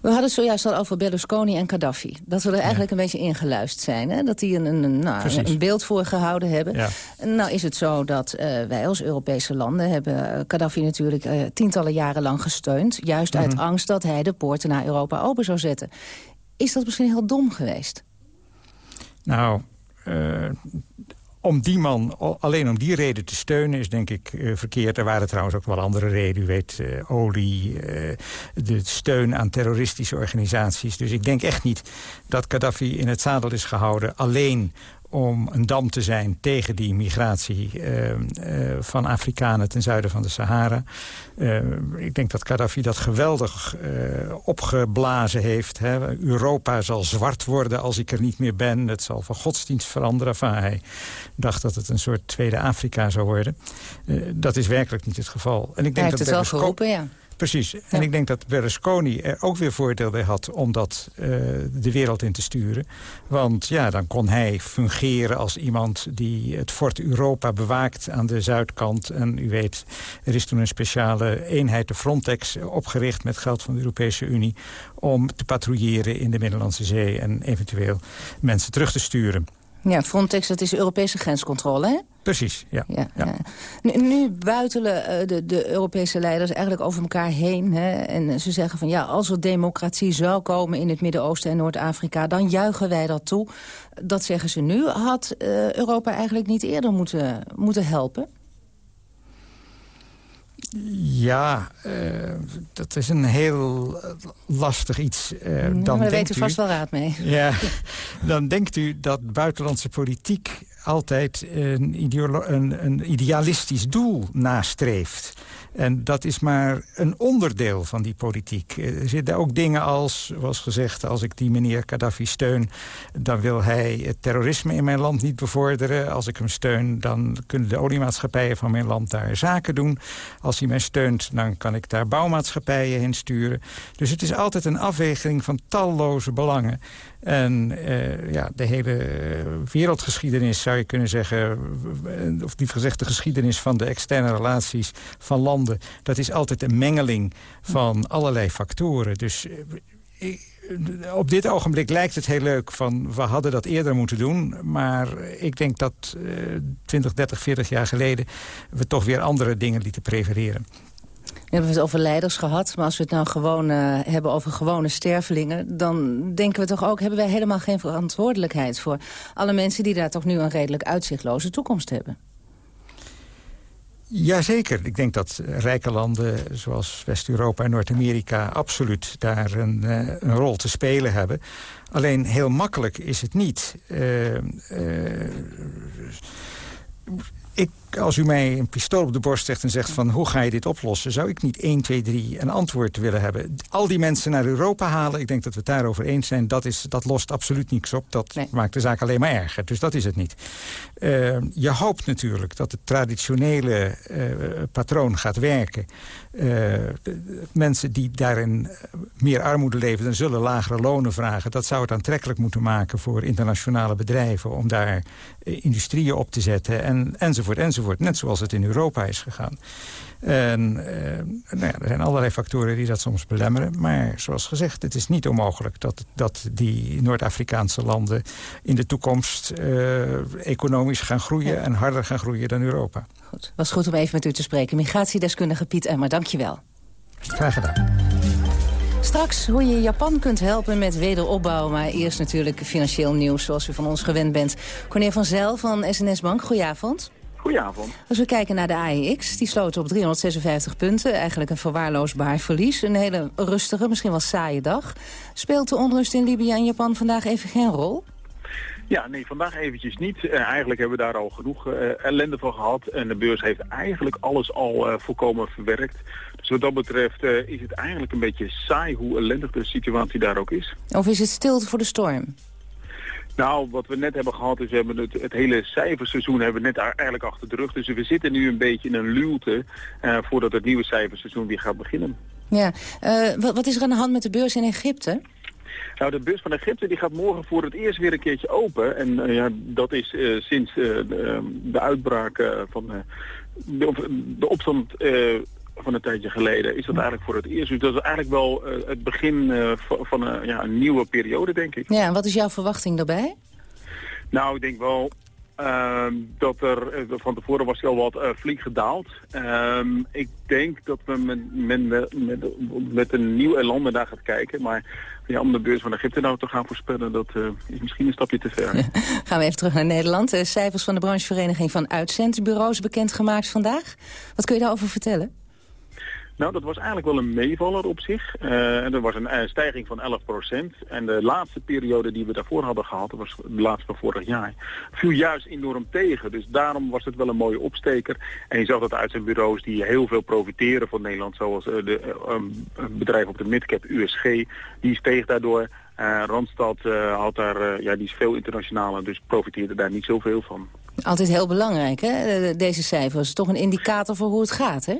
We hadden het zojuist al over Berlusconi en Gaddafi. Dat we er eigenlijk een beetje ingeluisterd zijn. Hè? Dat die een, een, nou, een beeld voor gehouden hebben. Ja. Nou is het zo dat uh, wij als Europese landen... hebben Gaddafi natuurlijk uh, tientallen jaren lang gesteund. Juist mm -hmm. uit angst dat hij de poorten naar Europa open zou zetten. Is dat misschien heel dom geweest? Nou, uh, om die man, alleen om die reden te steunen, is denk ik uh, verkeerd. Er waren trouwens ook wel andere redenen. U weet, uh, olie, uh, de steun aan terroristische organisaties. Dus ik denk echt niet dat Gaddafi in het zadel is gehouden... alleen om een dam te zijn tegen die migratie uh, uh, van Afrikanen ten zuiden van de Sahara. Uh, ik denk dat Gaddafi dat geweldig opgeblazen heeft. Hè. Europa zal zwart worden als ik er niet meer ben. Het zal van godsdienst veranderen. Enfin, hij dacht dat het een soort tweede Afrika zou worden. dat is werkelijk niet het geval. En ik denk hij heeft dat het wel geroepen, ja. Precies. En ik denk dat Berlusconi er ook weer voordeel bij had... om dat uh, de wereld in te sturen. Want ja, dan kon hij fungeren als iemand die het Fort Europa bewaakt... aan de zuidkant. En u weet, er is toen een speciale eenheid, de Frontex... opgericht met geld van de Europese Unie... om te patrouilleren in de Middellandse Zee... en eventueel mensen terug te sturen. Ja, Frontex, dat is Europese grenscontrole, hè? Precies, ja. ja, ja. Nu, nu, buitelen de, de Europese leiders eigenlijk over elkaar heen. Hè, en ze zeggen van ja, als er democratie zou komen in het Midden-Oosten en Noord-Afrika... dan juichen wij dat toe. Dat zeggen ze nu. Had uh, Europa eigenlijk niet eerder moeten, moeten helpen? Ja, uh, dat is een heel een iets. Uh, dan maar daar weet u vast wel raad mee. Ja, dan denkt u dat buitenlandse politiek altijd een, een, een idealistisch doel nastreeft. En dat is maar een onderdeel van die politiek. Er zitten ook dingen als, zoals gezegd... als ik die meneer Gaddafi steun... dan wil hij het terrorisme in mijn land niet bevorderen. Als ik hem steun, dan kunnen de oliemaatschappijen van mijn land daar zaken doen. Als hij mij steunt, dan kan ik daar bouwmaatschappijen heen sturen. Dus het is altijd een afweging van talloze belangen. En uh, ja, de hele wereldgeschiedenis zou je kunnen zeggen... of die gezegd de geschiedenis van de externe relaties van landen... dat is altijd een mengeling van allerlei factoren. Dus uh, op dit ogenblik lijkt het heel leuk van... we hadden dat eerder moeten doen. Maar ik denk dat uh, 20, 30, 40 jaar geleden... we toch weer andere dingen lieten prefereren. We hebben het over leiders gehad, maar als we het nou gewoon uh, hebben over gewone stervelingen... dan denken we toch ook, hebben wij helemaal geen verantwoordelijkheid voor alle mensen die daar toch nu een redelijk uitzichtloze toekomst hebben. Jazeker. Ik denk dat rijke landen zoals West-Europa en Noord-Amerika... absoluut daar een, uh, een, rol te spelen hebben. Alleen heel makkelijk is het niet. Uh, ik, als u mij een pistool op de borst zegt en zegt van hoe ga je dit oplossen... zou ik niet 1, 2, 3 een antwoord willen hebben. Al die mensen naar Europa halen, ik denk dat we het daarover eens zijn... dat, is, dat lost absoluut niks op. Dat nee. maakt de zaak alleen maar erger. Dus dat is het niet. Uh, je hoopt natuurlijk dat het traditionele uh, patroon gaat werken. Uh, mensen die daarin meer armoede leven... dan zullen lagere lonen vragen. Dat zou het aantrekkelijk moeten maken voor internationale bedrijven... om daar industrieën op te zetten en, enzovoort, enzovoort. Net zoals het in Europa is gegaan. En, uh, nou ja, er zijn allerlei factoren die dat soms belemmeren. Maar zoals gezegd, het is niet onmogelijk dat, dat die Noord-Afrikaanse landen... in de toekomst uh, economisch gaan groeien ja. en harder gaan groeien dan Europa. Goed, was goed om even met u te spreken. Migratiedeskundige Piet Emmer, dank je wel. Graag gedaan. Straks hoe je Japan kunt helpen met wederopbouw. Maar eerst natuurlijk financieel nieuws zoals u van ons gewend bent. Corneer van Zijl van SNS Bank, goedenavond. Goedenavond. Als we kijken naar de AEX, die sloot op 356 punten. Eigenlijk een verwaarloosbaar verlies. Een hele rustige, misschien wel saaie dag. Speelt de onrust in Libië en Japan vandaag even geen rol? Ja, nee, vandaag eventjes niet. Uh, eigenlijk hebben we daar al genoeg uh, ellende van gehad. En de beurs heeft eigenlijk alles al uh, volkomen verwerkt. Dus wat dat betreft is het eigenlijk een beetje saai hoe ellendig de situatie daar ook is. Of is het stilte voor de storm? Nou, wat we net hebben gehad is, we hebben het, het hele cijferseizoen hebben we net eigenlijk achter de rug. Dus we zitten nu een beetje in een luwte uh, voordat het nieuwe cijferseizoen weer gaat beginnen. Ja, uh, wat, wat is er aan de hand met de beurs in Egypte? Nou, de beurs van Egypte die gaat morgen voor het eerst weer een keertje open. En uh, ja, dat is uh, sinds uh, de, de, uitbraak van de, de, opstand van een tijdje geleden is dat eigenlijk voor het eerst. Dus dat is eigenlijk wel het begin van een, ja, een nieuwe periode, denk ik. Ja, en wat is jouw verwachting daarbij? Nou, ik denk wel uh, dat er, van tevoren was hij al wat uh, flink gedaald. Uh, ik denk dat we met, met, met, met een nieuw elan daar gaat kijken. Maar ja, om de beurs van Egypte nou te gaan voorspellen, dat is misschien een stapje te ver. gaan we even terug naar Nederland. De cijfers van de branchevereniging van uitzendbureaus bekendgemaakt vandaag. Wat kun je daarover vertellen? Nou, dat was eigenlijk wel een meevaller op zich. En er was een, een stijging van 11% En de laatste periode die we daarvoor hadden gehad, dat was de laatste van vorig jaar, viel juist enorm tegen. Dus daarom was het wel een mooie opsteker. En je zag dat uitzendbureaus die heel veel profiteren van Nederland, zoals uh, de uh, bedrijf op de midcap USG, die steeg daardoor. Randstad had daar, ja, die is veel internationaler, dus profiteerde daar niet zoveel van. Altijd heel belangrijk, hè, deze cijfers. Toch een indicator voor hoe het gaat, hè?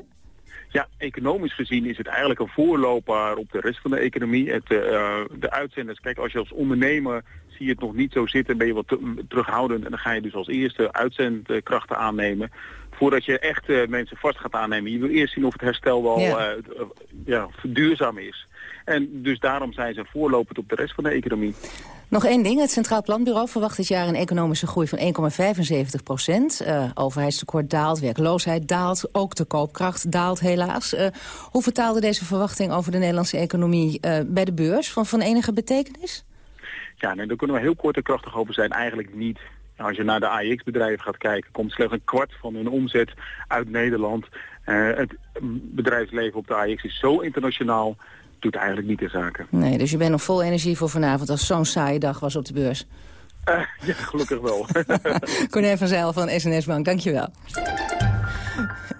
Ja, economisch gezien is het eigenlijk een voorloper op de rest van de economie. Het, uh, de uitzenders, kijk, als je als ondernemer zie je het nog niet zo zitten, ben je wat terughoudend en dan ga je dus als eerste uitzendkrachten aannemen. Voordat je echt uh, mensen vast gaat aannemen. Je wil eerst zien of het herstel wel ja. Uh, ja, duurzaam is. En dus daarom zijn ze voorlopend op de rest van de economie. Nog één ding. Het Centraal Planbureau verwacht dit jaar een economische groei van 1,75 procent. Uh, overheidstekort daalt, werkloosheid daalt, ook de koopkracht daalt helaas. Uh, hoe vertaalde deze verwachting over de Nederlandse economie uh, bij de beurs? Van, van enige betekenis? Ja, nee, daar kunnen we heel kort en krachtig over zijn. Eigenlijk niet. Als je naar de AIX-bedrijven gaat kijken, komt slechts een kwart van hun omzet uit Nederland. het bedrijfsleven op de AIX is zo internationaal doet eigenlijk niet de zaken. Nee, dus je bent nog vol energie voor vanavond als zo'n saaie dag was op de beurs. Uh, ja, gelukkig wel. Corné van Zijl van SNS Bank, dankjewel.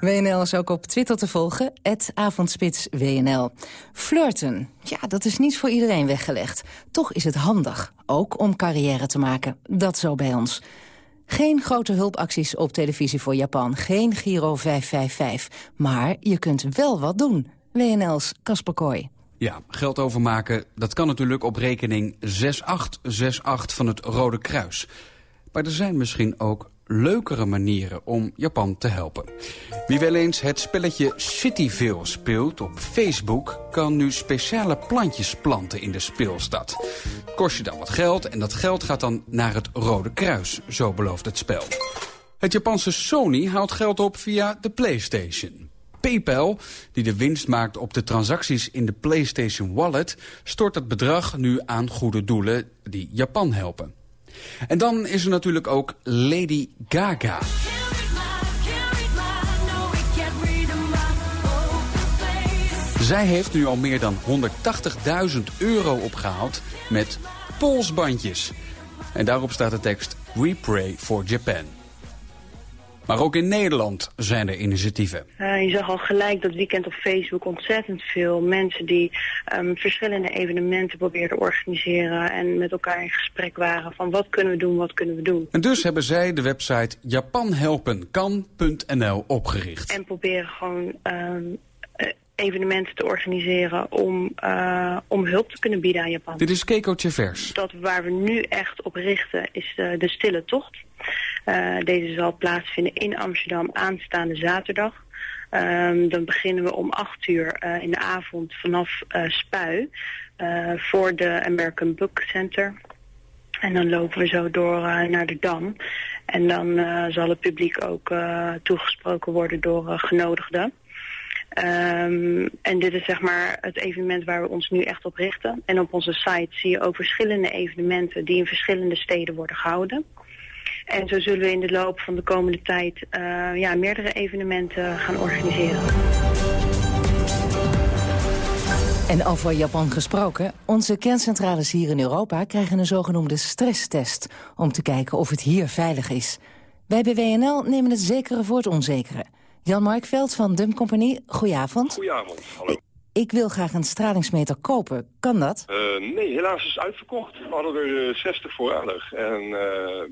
WNL is ook op Twitter te volgen, avondspitswnl. Flirten, ja, dat is niet voor iedereen weggelegd. Toch is het handig, ook om carrière te maken. Dat zo bij ons. Geen grote hulpacties op televisie voor Japan, geen Giro 555. Maar je kunt wel wat doen. WNL's Kasper Kooi. Ja, geld overmaken, dat kan natuurlijk op rekening 6868 van het Rode Kruis. Maar er zijn misschien ook leukere manieren om Japan te helpen. Wie wel eens het spelletje Cityville speelt op Facebook... kan nu speciale plantjes planten in de speelstad. Kost je dan wat geld en dat geld gaat dan naar het Rode Kruis, zo belooft het spel. Het Japanse Sony haalt geld op via de PlayStation. PayPal, die de winst maakt op de transacties in de PlayStation Wallet... stort het bedrag nu aan goede doelen die Japan helpen. En dan is er natuurlijk ook Lady Gaga. Zij heeft nu al meer dan 180.000 euro opgehaald met polsbandjes. En daarop staat de tekst We Pray for Japan. Maar ook in Nederland zijn er initiatieven. Uh, je zag al gelijk dat weekend op Facebook ontzettend veel mensen die um, verschillende evenementen probeerden te organiseren en met elkaar in gesprek waren van wat kunnen we doen, wat kunnen we doen. En dus hebben zij de website japanhelpenkan.nl opgericht. En proberen gewoon um, evenementen te organiseren om, uh, om hulp te kunnen bieden aan Japan. Dit is Keiko Chevers. Dat waar we nu echt op richten is de, de stille tocht. Uh, deze zal plaatsvinden in Amsterdam aanstaande zaterdag. Um, dan beginnen we om 8 uur uh, in de avond vanaf uh, Spui voor de American Book Center. En dan lopen we zo door naar de Dam. En dan zal het publiek ook toegesproken worden door genodigden. Um, en dit is zeg maar het evenement waar we ons nu echt op richten. En op onze site zie je ook verschillende evenementen die in verschillende steden worden gehouden. En zo zullen we in de loop van de komende tijd uh, ja, meerdere evenementen gaan organiseren. En over Japan gesproken, onze kerncentrales hier in Europa krijgen een zogenoemde stresstest om te kijken of het hier veilig is. Wij bij WNL nemen het zekere voor het onzekere. Jan Markveld van Dum Company, goedenavond. Goedenavond, hallo. Ik wil graag een stralingsmeter kopen. Kan dat? Uh, nee, helaas is het uitverkocht. We hadden er uh, 60 voorradig. En uh,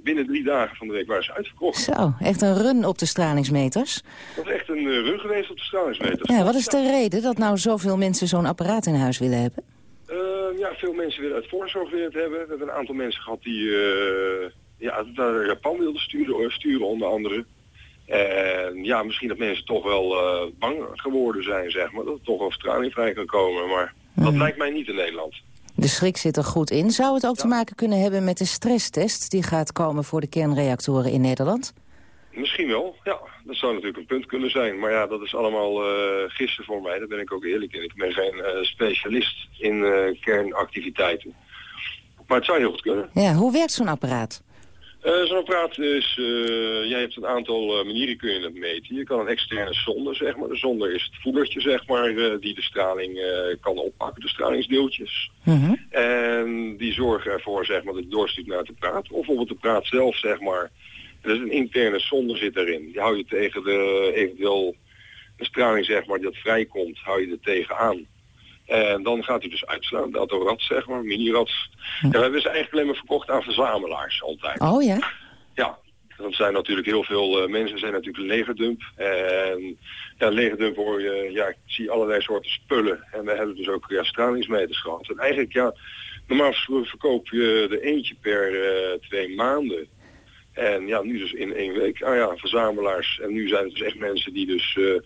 binnen drie dagen van de week waren ze uitverkocht. Zo, echt een run op de stralingsmeters? Dat is echt een run geweest op de stralingsmeters. Ja, wat is de reden dat nou zoveel mensen zo'n apparaat in huis willen hebben? ja, veel mensen willen uit voorzorg willen het hebben. We hebben een aantal mensen gehad die ja, naar Japan wilden sturen, sturen onder andere. En ja, misschien dat mensen toch wel uh, bang geworden zijn, zeg maar. Dat er toch wel straling vrij kan komen. Maar dat hmm. lijkt mij niet in Nederland. De schrik zit er goed in. Zou het ook te maken kunnen hebben met de stresstest... die gaat komen voor de kernreactoren in Nederland? Misschien wel, ja. Dat zou natuurlijk een punt kunnen zijn. Maar ja, dat is allemaal uh, gisteren voor mij. Daar ben ik ook eerlijk in. Ik ben geen uh, specialist in kernactiviteiten. Maar het zou heel goed kunnen. Ja, hoe werkt zo'n apparaat? Uh, Zo'n apparaat is, uh, jij hebt een aantal uh, manieren kun je het meten. Je kan een externe zonde, zeg maar. De zonde is het voedertje, zeg maar, die de straling kan oppakken, de stralingsdeeltjes. Mhm. En die zorgen ervoor, zeg maar, dat je doorstuurt naar het apparaat. Of bijvoorbeeld de apparaat zelf, zeg maar. Er is een interne zonde zit erin. Die hou je tegen de eventueel de straling, zeg maar, die dat vrijkomt, hou je er tegen aan. En dan gaat hij dus uitslaan, de autorad zeg maar, mini-rad. En we hebben ze eigenlijk alleen maar verkocht aan verzamelaars altijd. Oh ja? Ja, dat zijn natuurlijk heel veel uh, mensen, zijn natuurlijk legerdump. En ja, legerdump hoor je, ja, ik zie allerlei soorten spullen. En we hebben dus ook ja, stralingsmeters gehad. En eigenlijk, ja, normaal verkoop je er eentje per uh, twee maanden. En ja, nu dus in één week. Ah ja, verzamelaars. En nu zijn het dus echt mensen die dus uh,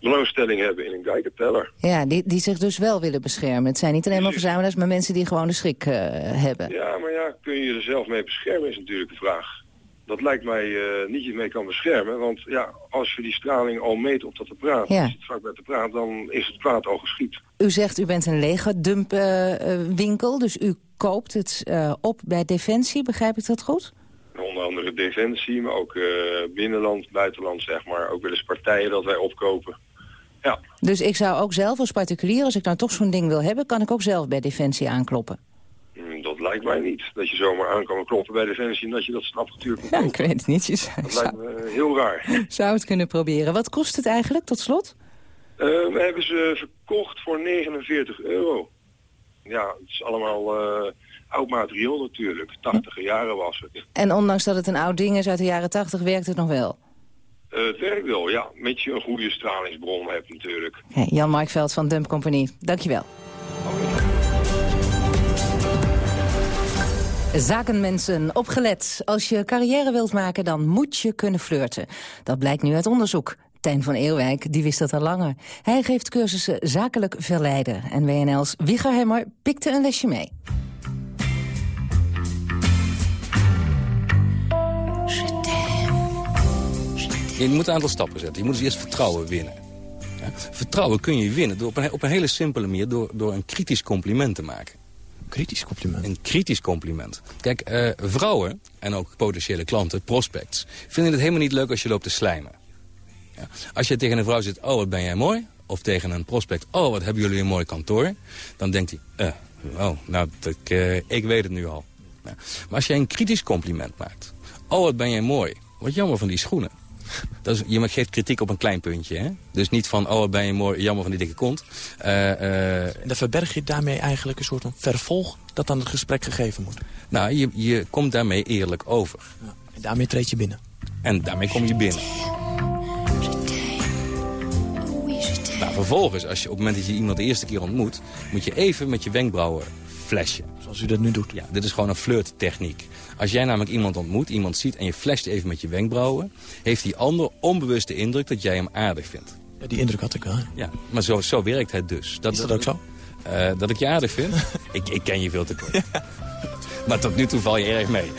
belangstelling hebben in een Geiger-teller. Ja, die, die zich dus wel willen beschermen. Het zijn niet alleen maar verzamelaars, maar mensen die gewoon de schrik uh, hebben. Ja, maar ja, kun je er zelf mee beschermen is natuurlijk de vraag. Dat lijkt mij uh, niet je mee kan beschermen. Want ja, als je die straling al meet op dat apparaat, ja. als je het vaak met de praat, dan is het kwaad al geschiet. U zegt u bent een legerdumpwinkel, dus u koopt het op bij Defensie, begrijp ik dat goed? Defensie, maar ook binnenland, buitenland, zeg maar. Ook wel eens partijen dat wij opkopen. Ja. Dus ik zou ook zelf als particulier, als ik nou toch zo'n ding wil hebben... kan ik ook zelf bij Defensie aankloppen? Mm, dat lijkt mij niet. Dat je zomaar aan kan kloppen bij Defensie en dat je dat snapapparatuur kan Ja, ik weet het niet. Je dat lijkt me heel raar. Zou het kunnen proberen. Wat kost het eigenlijk, tot slot? Uh, we hebben ze verkocht voor 49 euro. Ja, het is allemaal uh, oud materiaal natuurlijk. 80 jaren was het. En ondanks dat het een oud ding is uit de jaren 80, werkt het nog wel? Uh, het werkt wel, ja. Met je een goede stralingsbron hebt natuurlijk. Hey, Jan Markveld van Dump Company, dankjewel. Zakenmensen, opgelet. Als je carrière wilt maken, dan moet je kunnen flirten. Dat blijkt nu uit onderzoek. Tijn van Eerwijk, die wist dat al langer. Hij geeft cursussen zakelijk verleiden. En WNL's Wiegerhemmer pikte een lesje mee. Je moet een aantal stappen zetten. Je moet dus eerst vertrouwen winnen. Ja? Vertrouwen kun je winnen door op, een, op een hele simpele manier... Door, door een kritisch compliment te maken. Kritisch compliment? Een kritisch compliment. Kijk, uh, vrouwen en ook potentiële klanten, prospects... vinden het helemaal niet leuk als je loopt te slijmen. Ja? Als je tegen een vrouw zegt, oh, wat ben jij mooi... of tegen een prospect, oh, wat hebben jullie een mooi kantoor... dan denkt hij, uh, oh, nou, ik, uh, ik weet het nu al. Ja. Maar als jij een kritisch compliment maakt... oh, wat ben jij mooi, wat jammer van die schoenen... Dat is, je geeft kritiek op een klein puntje. Hè? Dus niet van, oh, ben je mooi, jammer van die dikke kont. Uh, uh, en dan verberg je daarmee eigenlijk een soort van vervolg... dat aan het gesprek gegeven moet. Nou, je, je komt daarmee eerlijk over. Ja, en daarmee treed je binnen. En daarmee kom je binnen. Nou, vervolgens, als je op het moment dat je iemand de eerste keer ontmoet... moet je even met je wenkbrauwen flashen. Zoals u dat nu doet? Ja, dit is gewoon een flirttechniek. Als jij namelijk iemand ontmoet, iemand ziet en je flasht even met je wenkbrauwen... heeft die ander onbewust de indruk dat jij hem aardig vindt. Ja, die indruk had ik wel. Ja, maar zo, zo werkt het dus. Dat, is dat ook zo? Uh, dat ik je aardig vind? ik, ik ken je veel te kort. Maar tot nu toe val je erg mee.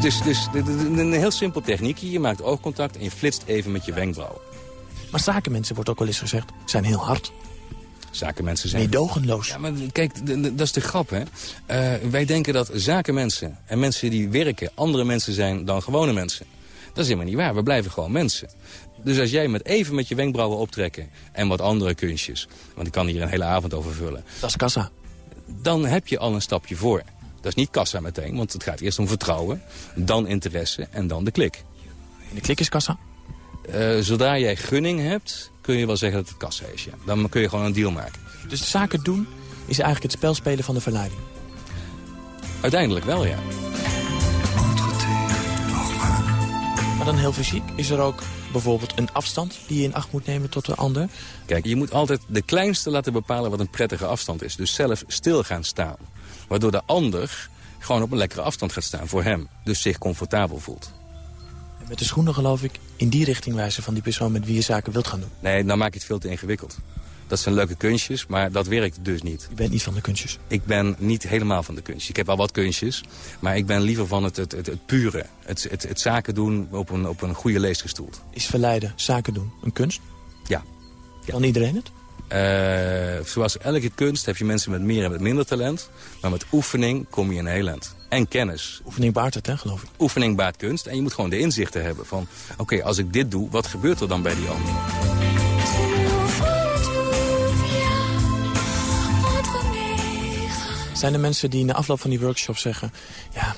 dus, dus een heel simpel techniekje. Je maakt oogcontact en je flitst even met je wenkbrauwen. Maar zakenmensen, wordt ook wel eens gezegd, zijn heel hard. Zakenmensen zijn... Meedogenloos. Ja, maar kijk, dat is de grap, hè. Uh, wij denken dat zakenmensen en mensen die werken... andere mensen zijn dan gewone mensen. Dat is helemaal niet waar. We blijven gewoon mensen. Dus als jij met even met je wenkbrauwen optrekken... en wat andere kunstjes, want ik kan hier een hele avond over vullen... Dat is kassa. Dan heb je al een stapje voor. Dat is niet kassa meteen, want het gaat eerst om vertrouwen... dan interesse en dan de klik. En de klik is kassa? Eh, zodra jij gunning hebt, kun je wel zeggen dat het kassa is. Ja. Dan kun je gewoon een deal maken. Dus zaken doen is eigenlijk het spel spelen van de verleiding? Uiteindelijk wel, ja. Maar dan heel fysiek. Is er ook bijvoorbeeld een afstand die je in acht moet nemen tot de ander? Kijk, je moet altijd de kleinste laten bepalen wat een prettige afstand is. Dus zelf stil gaan staan. Waardoor de ander gewoon op een lekkere afstand gaat staan voor hem. Dus zich comfortabel voelt. Met de schoenen geloof ik in die richting wijzen van die persoon met wie je zaken wilt gaan doen. Nee, dan maak je het veel te ingewikkeld. Dat zijn leuke kunstjes, maar dat werkt dus niet. Je bent niet van de kunstjes? Ik ben niet helemaal van de kunstjes. Ik heb al wat kunstjes, maar ik ben liever van het, het, het, het pure. Het, het, het, zaken doen op een, op een goede leest gestoeld. Is verleiden, zaken doen, een kunst? Ja. ja. Kan iedereen het? Uh, zoals elke kunst heb je mensen met meer en met minder talent. Maar met oefening kom je in heel eind. En kennis. Oefening baart het, hè, geloof ik? Oefening baart kunst. En je moet gewoon de inzichten hebben van... oké, als ik dit doe, wat gebeurt er dan bij die ander? Zijn er mensen die na afloop van die workshop zeggen... ja,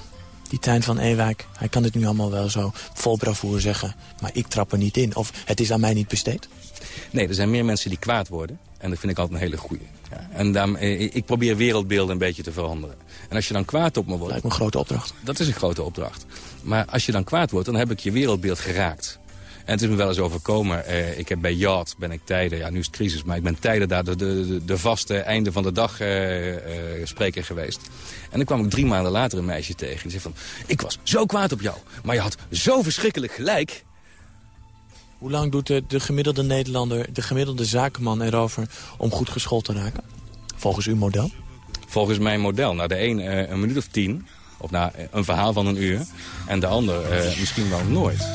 die Tijn van Ewijk, hij kan dit nu allemaal wel zo vol bravoure zeggen... maar ik trap er niet in, of het is aan mij niet besteed? Nee, er zijn meer mensen die kwaad worden. En dat vind ik altijd een hele goeie. Ja, en daarom, ik probeer wereldbeelden een beetje te veranderen. En als je dan kwaad op me wordt... Lijkt me een grote opdracht. Dat is een grote opdracht. Maar als je dan kwaad wordt, dan heb ik je wereldbeeld geraakt. En het is me wel eens overkomen. Eh, ik heb bij Yacht ben ik tijden, ja nu is het crisis, maar ik ben tijden daar de, de, de vaste einde van de dag eh, eh, spreker geweest. En dan kwam ik drie maanden later een meisje tegen. Die zei van, ik was zo kwaad op jou, maar je had zo verschrikkelijk gelijk. Hoe lang doet de, de gemiddelde Nederlander, de gemiddelde zakenman erover om goed geschoold te raken? Volgens uw model? Volgens mijn model. Nou, de een uh, een minuut of tien. Of nou, een verhaal van een uur. En de ander uh, misschien wel nooit.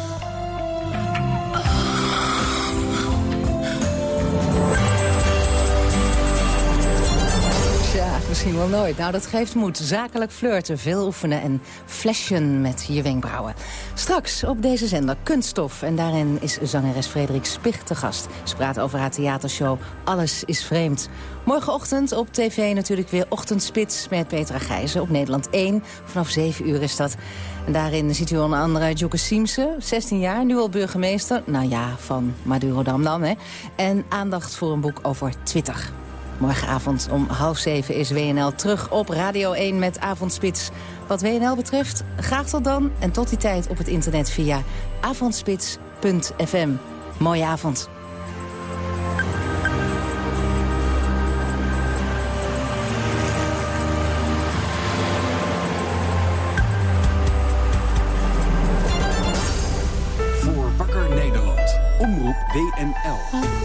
Misschien wel nooit. Nou, dat geeft moed. Zakelijk flirten, veel oefenen en flashen met je wenkbrauwen. Straks op deze zender Kunststof. En daarin is zangeres Frederik Spicht te gast. Ze praat over haar theatershow Alles is Vreemd. Morgenochtend op tv natuurlijk weer Ochtendspits met Petra Gijzen op Nederland 1. Vanaf 7 uur is dat. En daarin ziet u onder andere Joke Siemse, 16 jaar, nu al burgemeester. Nou ja, van Madurodam dan, hè. En aandacht voor een boek over Twitter. Morgenavond om half zeven is WNL terug op Radio 1 met Avondspits. Wat WNL betreft, graag tot dan en tot die tijd op het internet via avondspits.fm. Mooie avond. Voor Wakker Nederland. Omroep WNL.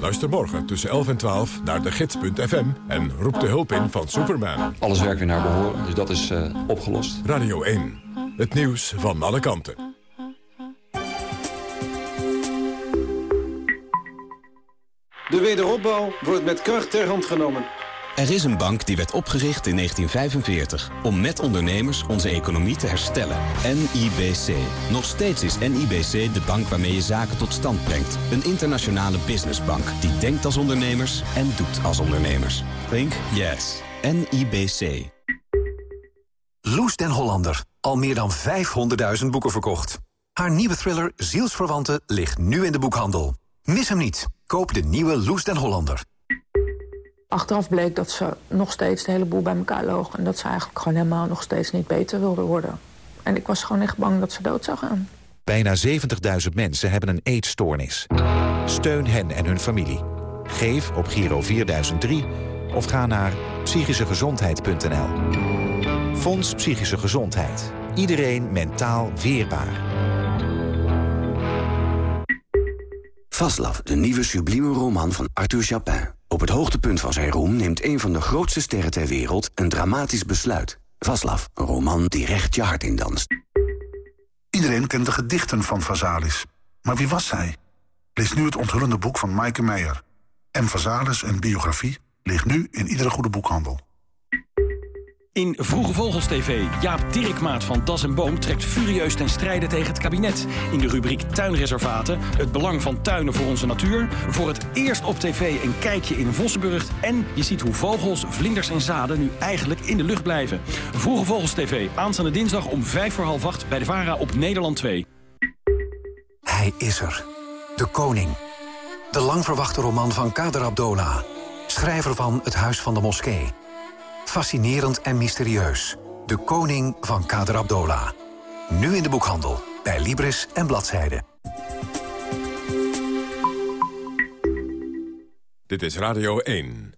Luister morgen tussen 11 en 12 naar de gids.fm en roep de hulp in van Superman. Alles werkt weer naar behoren, dus dat is uh, opgelost. Radio 1, het nieuws van alle kanten. De wederopbouw wordt met kracht ter hand genomen. Er is een bank die werd opgericht in 1945 om met ondernemers onze economie te herstellen. NIBC. Nog steeds is NIBC de bank waarmee je zaken tot stand brengt. Een internationale businessbank die denkt als ondernemers en doet als ondernemers. Think yes. NIBC. Loes den Hollander. Al meer dan 500.000 boeken verkocht. Haar nieuwe thriller Zielsverwanten ligt nu in de boekhandel. Mis hem niet. Koop de nieuwe Loes den Hollander. Achteraf bleek dat ze nog steeds de hele boel bij elkaar loog... en dat ze eigenlijk gewoon helemaal nog steeds niet beter wilde worden. En ik was gewoon echt bang dat ze dood zou gaan. Bijna 70.000 mensen hebben een eetstoornis. Steun hen en hun familie. Geef op Giro 4003 of ga naar psychischegezondheid.nl. Fonds Psychische Gezondheid. Iedereen mentaal weerbaar. Vaslav, de nieuwe sublieme roman van Arthur Chapin. Op het hoogtepunt van zijn roem neemt een van de grootste sterren ter wereld een dramatisch besluit. Vaslav, een roman die recht je hart in danst. Iedereen kent de gedichten van Vazalis. Maar wie was zij? Lees nu het onthullende boek van Maaike Meijer. M. Vazalis, een biografie, ligt nu in iedere goede boekhandel. In Vroege Vogels TV, Jaap Dirkmaat van Das en Boom... trekt furieus ten strijde tegen het kabinet. In de rubriek Tuinreservaten, het belang van tuinen voor onze natuur... voor het eerst op tv een kijkje in Vossenburg... en je ziet hoe vogels, vlinders en zaden nu eigenlijk in de lucht blijven. Vroege Vogels TV, aanstaande dinsdag om vijf voor half acht... bij de VARA op Nederland 2. Hij is er. De koning. De lang verwachte roman van Kader Abdola. Schrijver van Het Huis van de Moskee. Fascinerend en mysterieus. De koning van Kader Abdola. Nu in de boekhandel, bij Libris en Bladzijde. Dit is Radio 1.